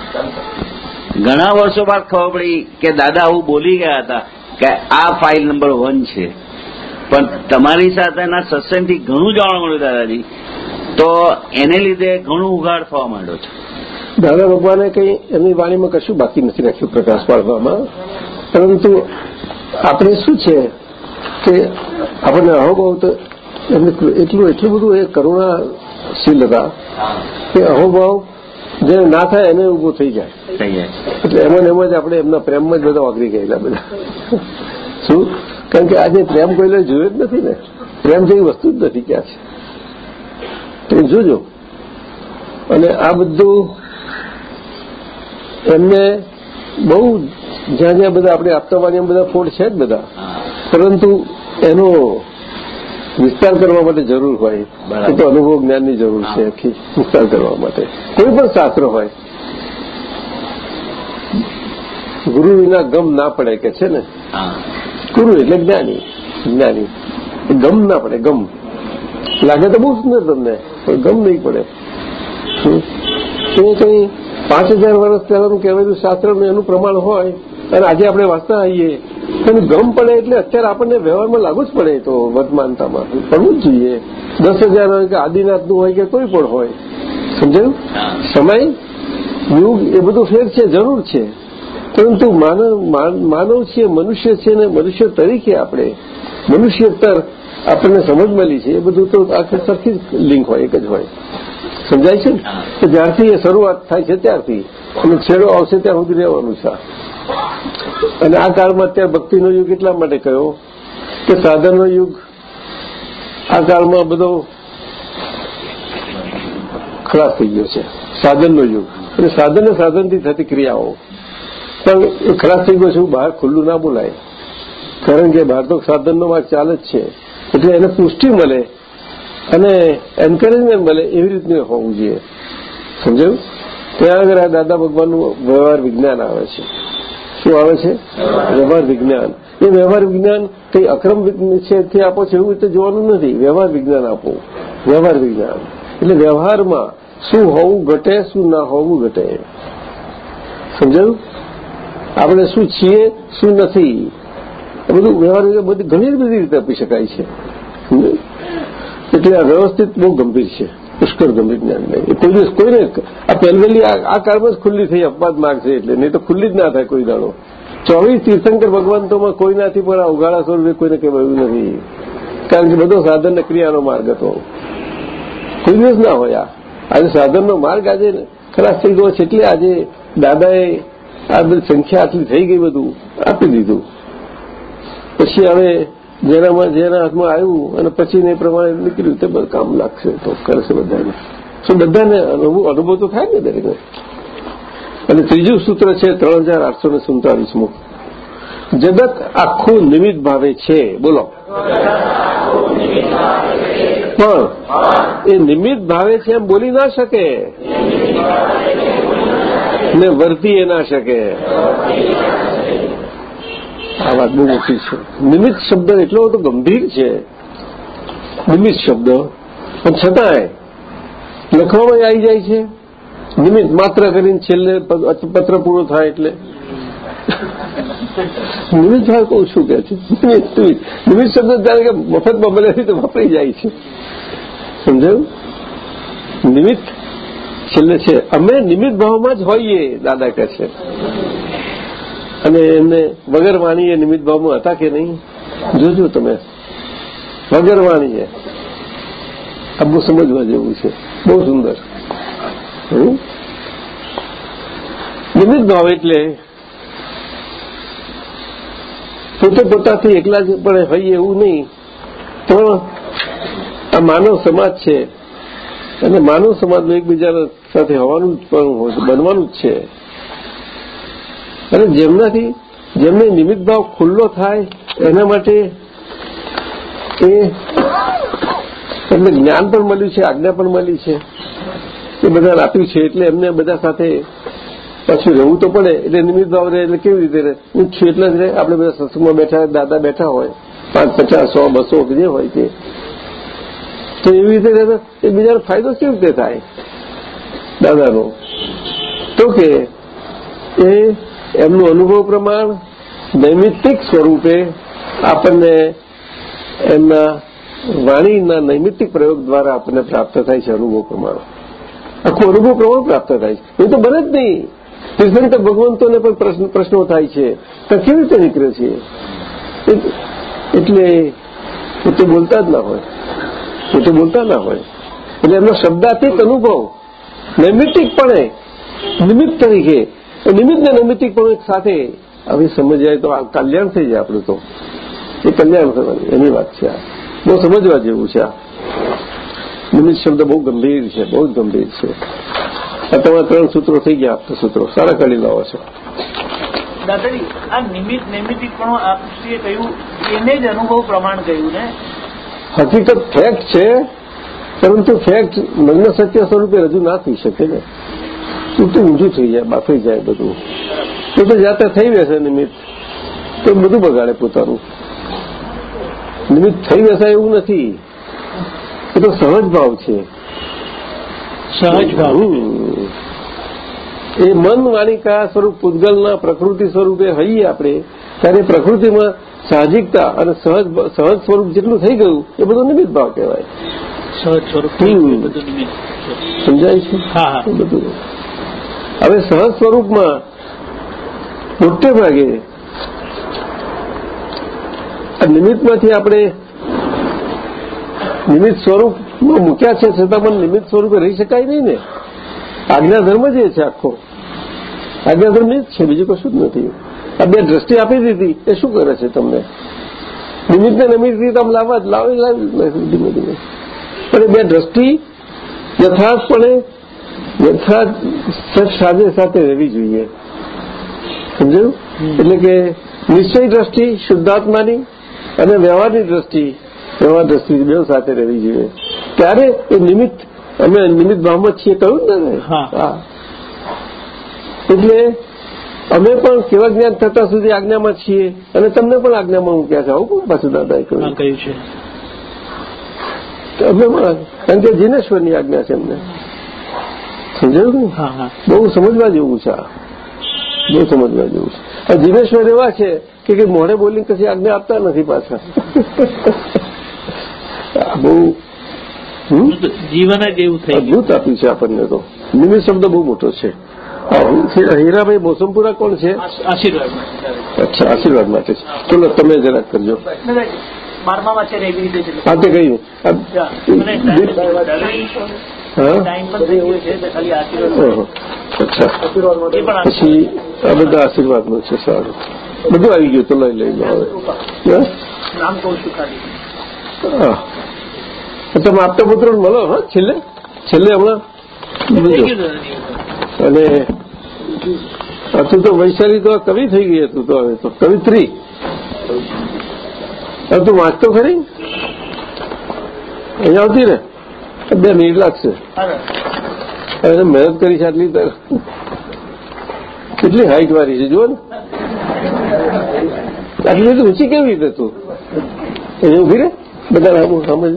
ઘણા વર્ષો બાદ ખબર પડી કે દાદા આવું બોલી ગયા હતા કે આ ફાઇલ નંબર વન છે. પણ તમારી સાથેના સત્સંગથી ઘણું જાણવા મળ્યું દાદાજી. તો એને લીધે ઘણું ઉઘાડ થવા માંડ્યો છે. દાદા ભગવાને કંઈ એમની વાણીમાં કશું બાકી નથી રાખ્યું પ્રકાશ પાડવામાં. પરંતુ આપણે શું છે કે આપણને અહોભાવ તો એમને એટલું એટલું બધું એ કરુણાશીલ હતા કે અહોભાવ જેને ના થાય એને ઊભો થઈ જાય. એટલે એમાં એમાં જ આપણે એમના પ્રેમમાં જ બધા વાગરી ગયેલા બધા. શું? કારણ કે આજે પ્રેમ કોઈને જોયો જ નથી ને. પ્રેમ જેવી વસ્તુ જ નથી ક્યાં છે. તમે જોજો. અને આ બધું એમને બહુ જ્યાં જ્યાં બધા આપણે આપતા વાળીએ બધા ફોડ છે જ બધા. પરંતુ એનો વિસ્તાર કરવા માટે જરૂર હોય એ તો અનુભવ જ્ઞાનની જરૂર છે આખી વિસ્તાર કરવા માટે. કોઈ પણ શાસ્ત્ર હોય ગુરુ વિના ગમ ના પડે કે છે ને? ગુરુ એટલે જ્ઞાની જ્ઞાની. ગમ ના પડે ગમ. લાગે તો બહુ સુંદર તમને પણ ગમ નહીં પડે. તો કંઈ પાંચ હજાર વર્ષ પહેલાનું કહેવાયું શાસ્ત્રનું એનું પ્રમાણ હોય અને આજે આપણે વાંચતા આવીએ. અને ગમ પડે એટલે અત્યારે આપણને વ્યવહારમાં લાગુ જ પડે તો વર્તમાનતામાં. પડવું જ જોઈએ. દસ હજાર હોય કે આદિનાથનું હોય કે કોઈ પણ હોય. સમજાયું? સમય યુગ એ બધું ફેર છે જરૂર છે. પરંતુ માનવ માનવ છે મનુષ્ય છે ને મનુષ્ય તરીકે આપણે મનુષ્યતર આપણને સમજ મળી છે. એ બધું તો આખે સરખી જ લિંક હોય એક જ હોય. સમજાય છે ને? તો જ્યારથી એ શરૂઆત થાય છે ત્યારથી. અને છેડો આવશે ત્યાં સુધી રહેવાનું છે. અને આ કાળમાં અત્યારે ભક્તિનો યુગ એટલા માટે કયો કે સાધનનો યુગ આ કાળમાં બધો ખરાબ થઈ ગયો છે. સાધનનો યુગ. અને સાધન સાધનથી થતી ક્રિયાઓ. પણ એ ખરાબ થઈ ગયો છે એવું બહાર ખુલ્લું ના બોલાય. કારણ કે બહાર તો સાધનનો વાત ચાલે જ છે. એટલે એને પુષ્ટિ મળે અને એન્કરેજમેન્ટ મળે એવી રીતનું હોવું જોઈએ. સમજાયું? ત્યાં આગળ આ દાદા ભગવાનનું વ્યવહાર વિજ્ઞાન આવે છે. શું આવે છે? વ્યવહાર વિજ્ઞાન. એ વ્યવહાર વિજ્ઞાન કંઈ અક્રમ છે આપો છો એવું રીતે જોવાનું નથી. વ્યવહાર વિજ્ઞાન આપો. વ્યવહાર વિજ્ઞાન. એટલે વ્યવહારમાં શું હોવું ઘટે, શું ના હોવું ઘટે. સમજાયું? આપણે શું છીએ, શું નથી. બધું વ્યવહાર બધી ઘણી બધી રીતે આપી શકાય છે. એટલે આ વ્યવસ્થિત બહુ ગંભીર છે, પુષ્કળ ગંભીર જ્ઞાન નહીં કોઈ દિવસ કોઈને આ પહેલવેલી આ કાળમાં જ ખુલ્લી થઈ, અપવાદ માર્ગ છે એટલે, નહીં તો ખુલ્લી જ ના થાય કોઈ દાડો. ચોવીસ તીર્થંકર ભગવંતોમાં કોઈનાથી પણ આ ઉગાડા સ્વરૂપે કોઈને કહેવાયું નથી કારણ કે બધો સાધન ક્રિયાનો માર્ગ હતો. કોઈ દિવસ ના હોય આ. આજે સાધનનો માર્ગ આજે ખલાસ થઈ ગયો છે, એટલે આજે દાદાએ આ બધી સંખ્યા આટલી થઈ ગઈ બધું, આપી દીધું. પછી હવે જેનામાં જેના હાથમાં આવ્યું અને પછી એ પ્રમાણે નીકળ્યું. તે બધું કામ લાગશે, તો કરશે બધાને. શું બધાને અનુભવ તો થાય ને દરેકને. અને ત્રીજું સૂત્ર છે ત્રણ હજાર આઠસો ને સુડતાલીસમું. જગત આખું નિમિત્ત ભાવે છે. બોલો. પણ એ નિમિત્ત ભાવે છે એમ બોલી ના શકે. ને વર્તી એ ના શકે. આ વાત બહુ મોટી છે. નિમિત્ત શબ્દ એટલો બધો ગંભીર છે. નિમિત્ત શબ્દ. પણ છતાંય લખવામાં આવી જાય છે. નિમિત્ત માત્ર કરીને છેલ્લે પત્ર પૂરો થાય એટલે. નિમિત્ત ભાવ કહું છું? કે છે નિમિત્ત શબ્દ ત્યારે કે મફતમાં મળે તો વાપરી જાય છે. સમજાયું? નિમિત્ત છેલ્લે છે. અમે નિમિત્ત ભાવમાં જ હોઈએ, દાદા કહે છે. અને એમને વગર વાણીએ નિમિત્ત ભાવમાં હતા કે નહીં? જોજો તમે. વગર વાણીએ આ બહુ સમજવા જેવું છે. બહુ સુંદર. નિમિત્ત ભાવ એટલે પોતે પોતાથી એકલા જ પણ હોય એવું નહીં. પણ આ માનવ સમાજ છે. અને માનવ સમાજમાં એકબીજા સાથે હોવાનું પણ બનવાનું જ છે. અને જેમનાથી જેમને નિમિત્ત ભાવ ખુલ્લો થાય, એના માટે એ એમને જ્ઞાન પણ મળ્યું છે, આજ્ઞા પણ મળી છે. એ બધા આપ્યું છે, એટલે એમને બધા સાથે પાછું રહેવું તો પડે, એટલે નિમિત્ત ભાવ રહે, એટલે કેવી રીતે રહે? હું છું એટલે જ રહે, આપણે બધા સત્સંગમાં બેઠા, દાદા બેઠા હોય, પાંચ, પચાસ, સો, બસો જે હોય તે. તો એવી રીતે રહે એ બીજાનો ફાયદો કેવી રીતે થાય? દાદાનો. તો કે એ એમનું અનુભવ પ્રમાણ નૈમિત્તિક સ્વરૂપે આપણને એમના વાણીના નૈમિત્તિક પ્રયોગ દ્વારા આપણને પ્રાપ્ત થાય છે અનુભવ પ્રમાણ. આખું અનુભવ પ્રમાણ પ્રાપ્ત થાય છે. એ તો બને જ નહીં. તીર્થંકર ભગવંતોને પણ પ્રશ્નો થાય છે. તો કેવી રીતે નીકળે છે? એટલે પોતે બોલતા જ ના હોય. પોતે બોલતા ના હોય. એટલે એમનો શબ્દાતીત અનુભવ નૈમિત્તિકપણે નિમિત્ત તરીકે નિમિત્ત ને નૈમિત્તિક પણ એક સાથે હવે સમજ જાય તો કલ્યાણ થઈ જાય આપણું તો. એ કલ્યાણ થવાની એની વાત છે આ. બહુ સમજવા જેવું છે આ. નિમિત્ત શબ્દ બહુ ગંભીર છે બહુ ગંભીર છે. આ તમારા ત્રણ સૂત્રો થઈ ગયા આપતા સૂત્રો. સારા કરી લાવો છો. દાદાજી આ નિમિત્ત નૈમિતિક પણ આપશ્રીએ કહ્યું એને જ અનુભવ પ્રમાણ કહ્યું ને? હકીકત ફેક્ટ છે પરંતુ ફેક્ટ નગ્ન સત્ય સ્વરૂપે રજૂ ના થઈ શકે ને. તૂટું ઊંચું થઈ જાય બાફી જાય બધું. તો તો જાતે થઈ બેસે નિમિત્ત. તો બધું બગાડે પોતાનું. નિમિત્ત થઈ બેસાય એવું નથી. એ તો સહજ ભાવ છે. સહજ ભાવ એ મન વાણિકા સ્વરૂપ પૂતગલના પ્રકૃતિ સ્વરૂપે હઈએ આપણે ત્યારે પ્રકૃતિમાં સાહજિકતા અને સહજ સહજ સ્વરૂપ જેટલું થઈ ગયું એ બધું નિમિત્ત ભાવ કહેવાય. સહજ સ્વરૂપ સમજાય છે? બધું. હવે સહજ સ્વરૂપમાં મોટે ભાગે નિમિત્તમાંથી આપણે નિમિત્ત સ્વરૂપમાં મૂક્યા છે, છતાં પણ નિમિત્ત સ્વરૂપે રહી શકાય નહીં ને. આજ્ઞા ધર્મ જ એ છે આખો. આજ્ઞા ધર્મ એ જ છે, બીજું કશું જ નથી. આ બે દ્રષ્ટિ આપી દીધી, એ શું કરે છે તમને? નિમિત્તને નિમિત્ત રીતે આમ લાવવા લાવી લાવી ધીમે ધીમે પણ એ બે દ્રષ્ટિ યથાર્થપણે યથાર્થ સાથે સાથે રહેવી જોઈએ. સમજ્યું એટલે કે નિશ્ચય દ્રષ્ટિ શુદ્ધાત્માની અને વ્યવહારની દ્રષ્ટિ વ્યવહાર દ્રષ્ટિ બે સાથે રહેવી જોઈએ. ત્યારે એ નિમિત્ત અમે નિમિત્ત ભાવમાં છીએ કહ્યું ને હા. એટલે અમે પણ કેવા જ્ઞાન થતા સુધી આજ્ઞામાં છીએ અને તમને પણ આજ્ઞામાં મૂક્યા છે. આવું પણ પાછું દાદાએ કહ્યું? કહ્યું છે. અમે કારણ કે જીનેશ્વરની આજ્ઞા છે એમને. સમજાયું? બહુ સમજવા જેવું છે બહુ સમજવા જેવું છે. જીવેશ્વર એવા છે કે મોઢે બોલીને કશી આજ્ઞા આપતા નથી પાછા. બહુ જીવન જ એવું થઈ અદભુત આપ્યું છે આપણને તો. નિમિત્ત શબ્દ બહુ મોટો છે. હીરાભાઈ મોસમપુરા કોણ છે? આશીર્વાદ અચ્છા આશીર્વાદ માટે છે. ચલો તમે જરાક કરજો. બારમામાં છે એવી રીતે હા તે કહ્યું. આશીર્વાદ પછી આ બધા આશીર્વાદનું છે સારું. બધું આવી ગયું તો લઈ લઈ લો હવે. તમે આપતા પુત્ર મળો હા છેલ્લે? છેલ્લે હમણાં? અને તું તો વૈશાલી તો કવિ થઈ ગઈ હતું તો હવે તો. કવિત્રી. તું વાંચતો ખરી? અહીંયા આવતી ને બે મિનિટ લાગશે. એને મહેનત કરી છે આટલી કેટલી હાઈટ વાળી છે જુઓ ને. આટલી બધી ઊંચી કેવી રીતે તું? એને ઊભી રે. બધા સમજ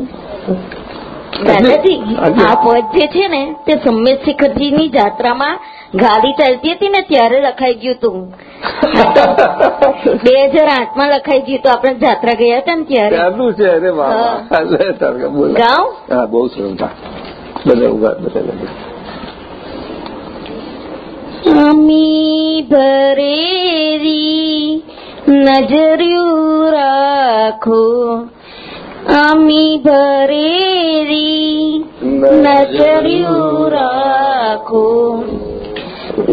દાદાજી આ પદ જે છે ને તે સંમેશ શિખરજીની જાત્રામાં ગાડી ચાલતી હતી ને ત્યારે લખાઈ ગયું હતું <laughs> બે હજાર આઠમાં લખાઈ ગયું હતું આપણે જાત્રા ગયા હતા ને ત્યારે. ગાઉં? બહુ સરસ. બધા ઊભા બધા અમી ભરેરી નજર્યું રાખો. અમી ભરેરી નજર્યું રાખો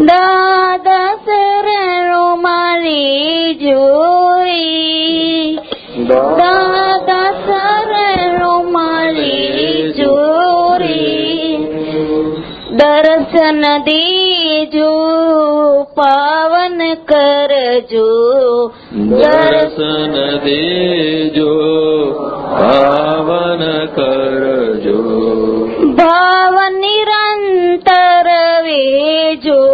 દાદા શરણો મારે જોઈ દાદા શરણો મારી દર્શન દેજો પાવન કરજો. દર્શન દેજો પાવન કરજો. ભાવ નિરંતર વેજો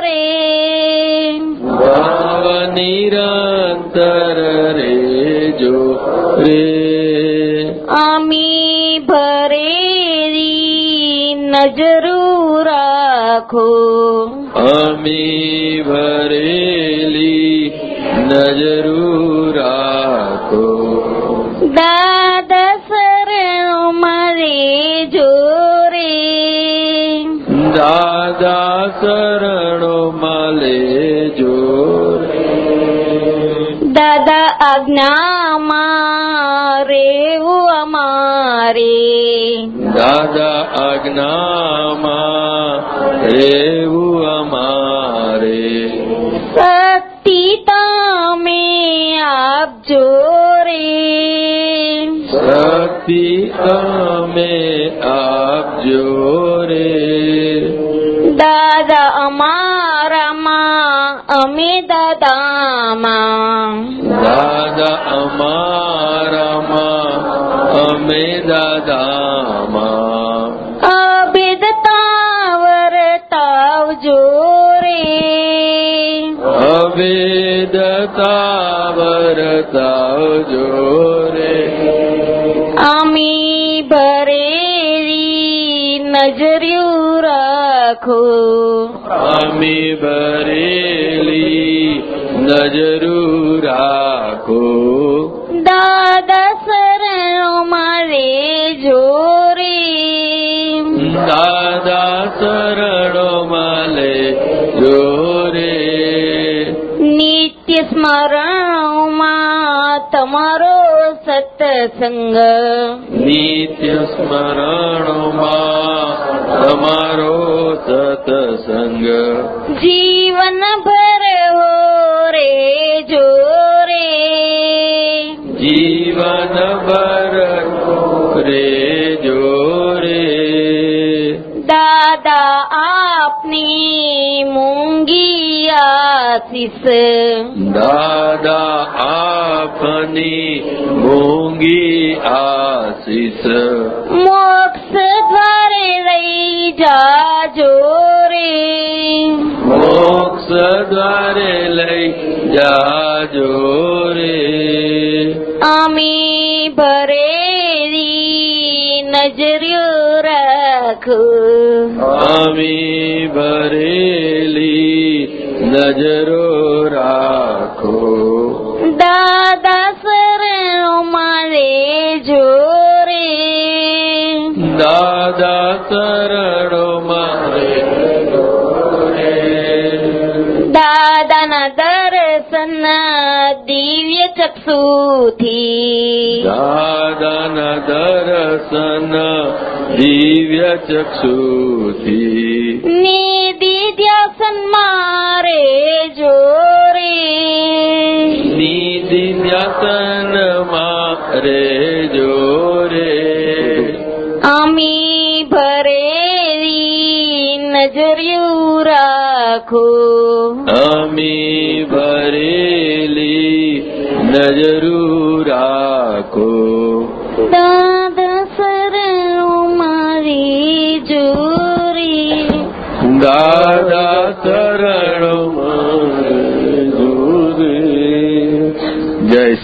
રે. ભાવ નિરંતર રેજો રે. અમી ભરેરી નજરું રાખો. અમી ભરેલી નજરું રાખો. દાદા શરણો મારી જોરે દાદા શરણો માલે જોરે દાદા આજ્ઞામાં દાદા આજ્ઞામાં રહેવું અમારે. શક્તિ તમે આપજો રે શક્તિ તમે આપજો રે દાદા અમારામાં અમે દાદામાં. દાદા અમારામાં અમે દાદામાં. અભેદતા વર્તાવજો રે અવેદતા વર્તાવજો જોરે. આમી ભરેલી નજર્યું રાખો. અમી ભરેલી નજરું રાખો સત્સંગ નિત્ય સ્મરણોમાં તમારો સત્સંગ. જીવન ભર હો રે જોરે જીવન ભર રે જોરે દાદા આપની મૂંગી આશીષ. દાદા આપની મોંગી આશીષ મોક્ષ પર લઈ જાજો રે મોક્ષ દ્વારે લઈ જાજો રે આમી ભરેલી નજર્યો રાખો અમી ચક્ષુથી નિધિ ધ્યાસન મારે જોરે નિધિ ધ્યાસન મારે જોરે અમી ભરેલી રાખો અમી ભરેલી નજરું રાખો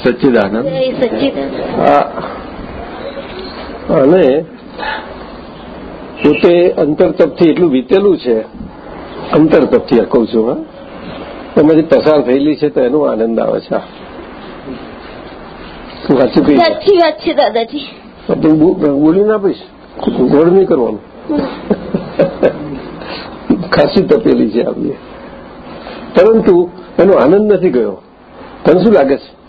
સચ્ચિદાનંદ અને પોતે અંતરતપથી એટલું વીતેલું છે અંતરતપથી કહું છું હા એમાંથી પસાર થયેલી છે તો એનો આનંદ આવે છે સાચું કહી સાચી વાત છે દાદાજી તું બોલી ના પીશ ગોળ નહીં કરવાનું ખાસી તપેલી છે આપણી પરંતુ એનો આનંદ નથી ગયો તને શું લાગે છે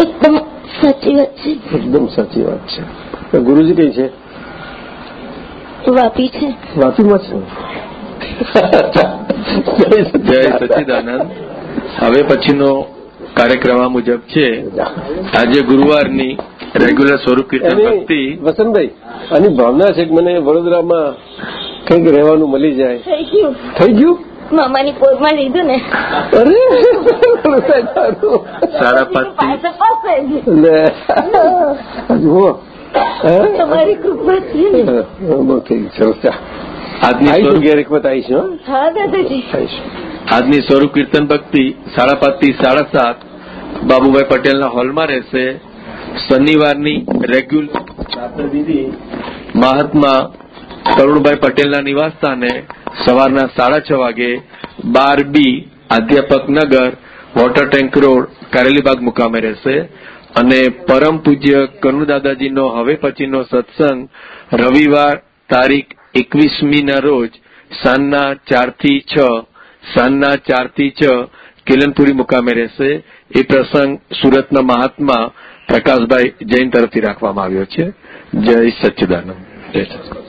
એકદમ સાચી વાત છે. એકદમ સાચી વાત છે. ગુરુજી કઈ છે? વાપી છે. વાપીમાં છે? જય સચિદાનંદ. હવે પછીનો કાર્યક્રમ આ મુજબ છે. આજે ગુરુવારની રેગ્યુલર સ્વરૂપ કીર્તન ભક્તિ. વસંતભાઈ આની ભાવના છે કે મને વડોદરામાં કંઈક રહેવાનું મળી જાય. થઈ ગયું થઈ ગયું? મામાની પોરમાં લીધું ને. પાંચ. લે. જુઓ. તમારી કૃપા છે આજની એક વખત આવીશું હો? દાદાજી. આજની સ્વરૂપ કીર્તન ભક્તિ સાડા પાંચથી સાડા સાત બાબુભાઈ પટેલના હોલમાં રહેશે. શનિવારની રેગ્યુલર મહાત્મા તરુણભાઈ પટેલના નિવાસ સ્થાને સવારના સાડા છ વાગે બાર બી અધ્યાપક નગર વોટર ટેન્ક રોડ કારેલીબાગ મુકામે રહેશે અને પરમ પૂજ્ય કનુ દાદાજીનો હવે પછીનો સત્સંગ રવિવાર તારીખ એકવીસમીના રોજ સાંજના ચારથી છ, સાંજના ચારથી છ કિલનપુરી મુકામે રહેશે. એ પ્રસંગ સુરતના મહાત્મા પ્રકાશભાઈ જૈન તરફથી રાખવામાં આવ્યો છે. જય સચ્ચિદાનંદ. જય સચ્ચિદાનંદ.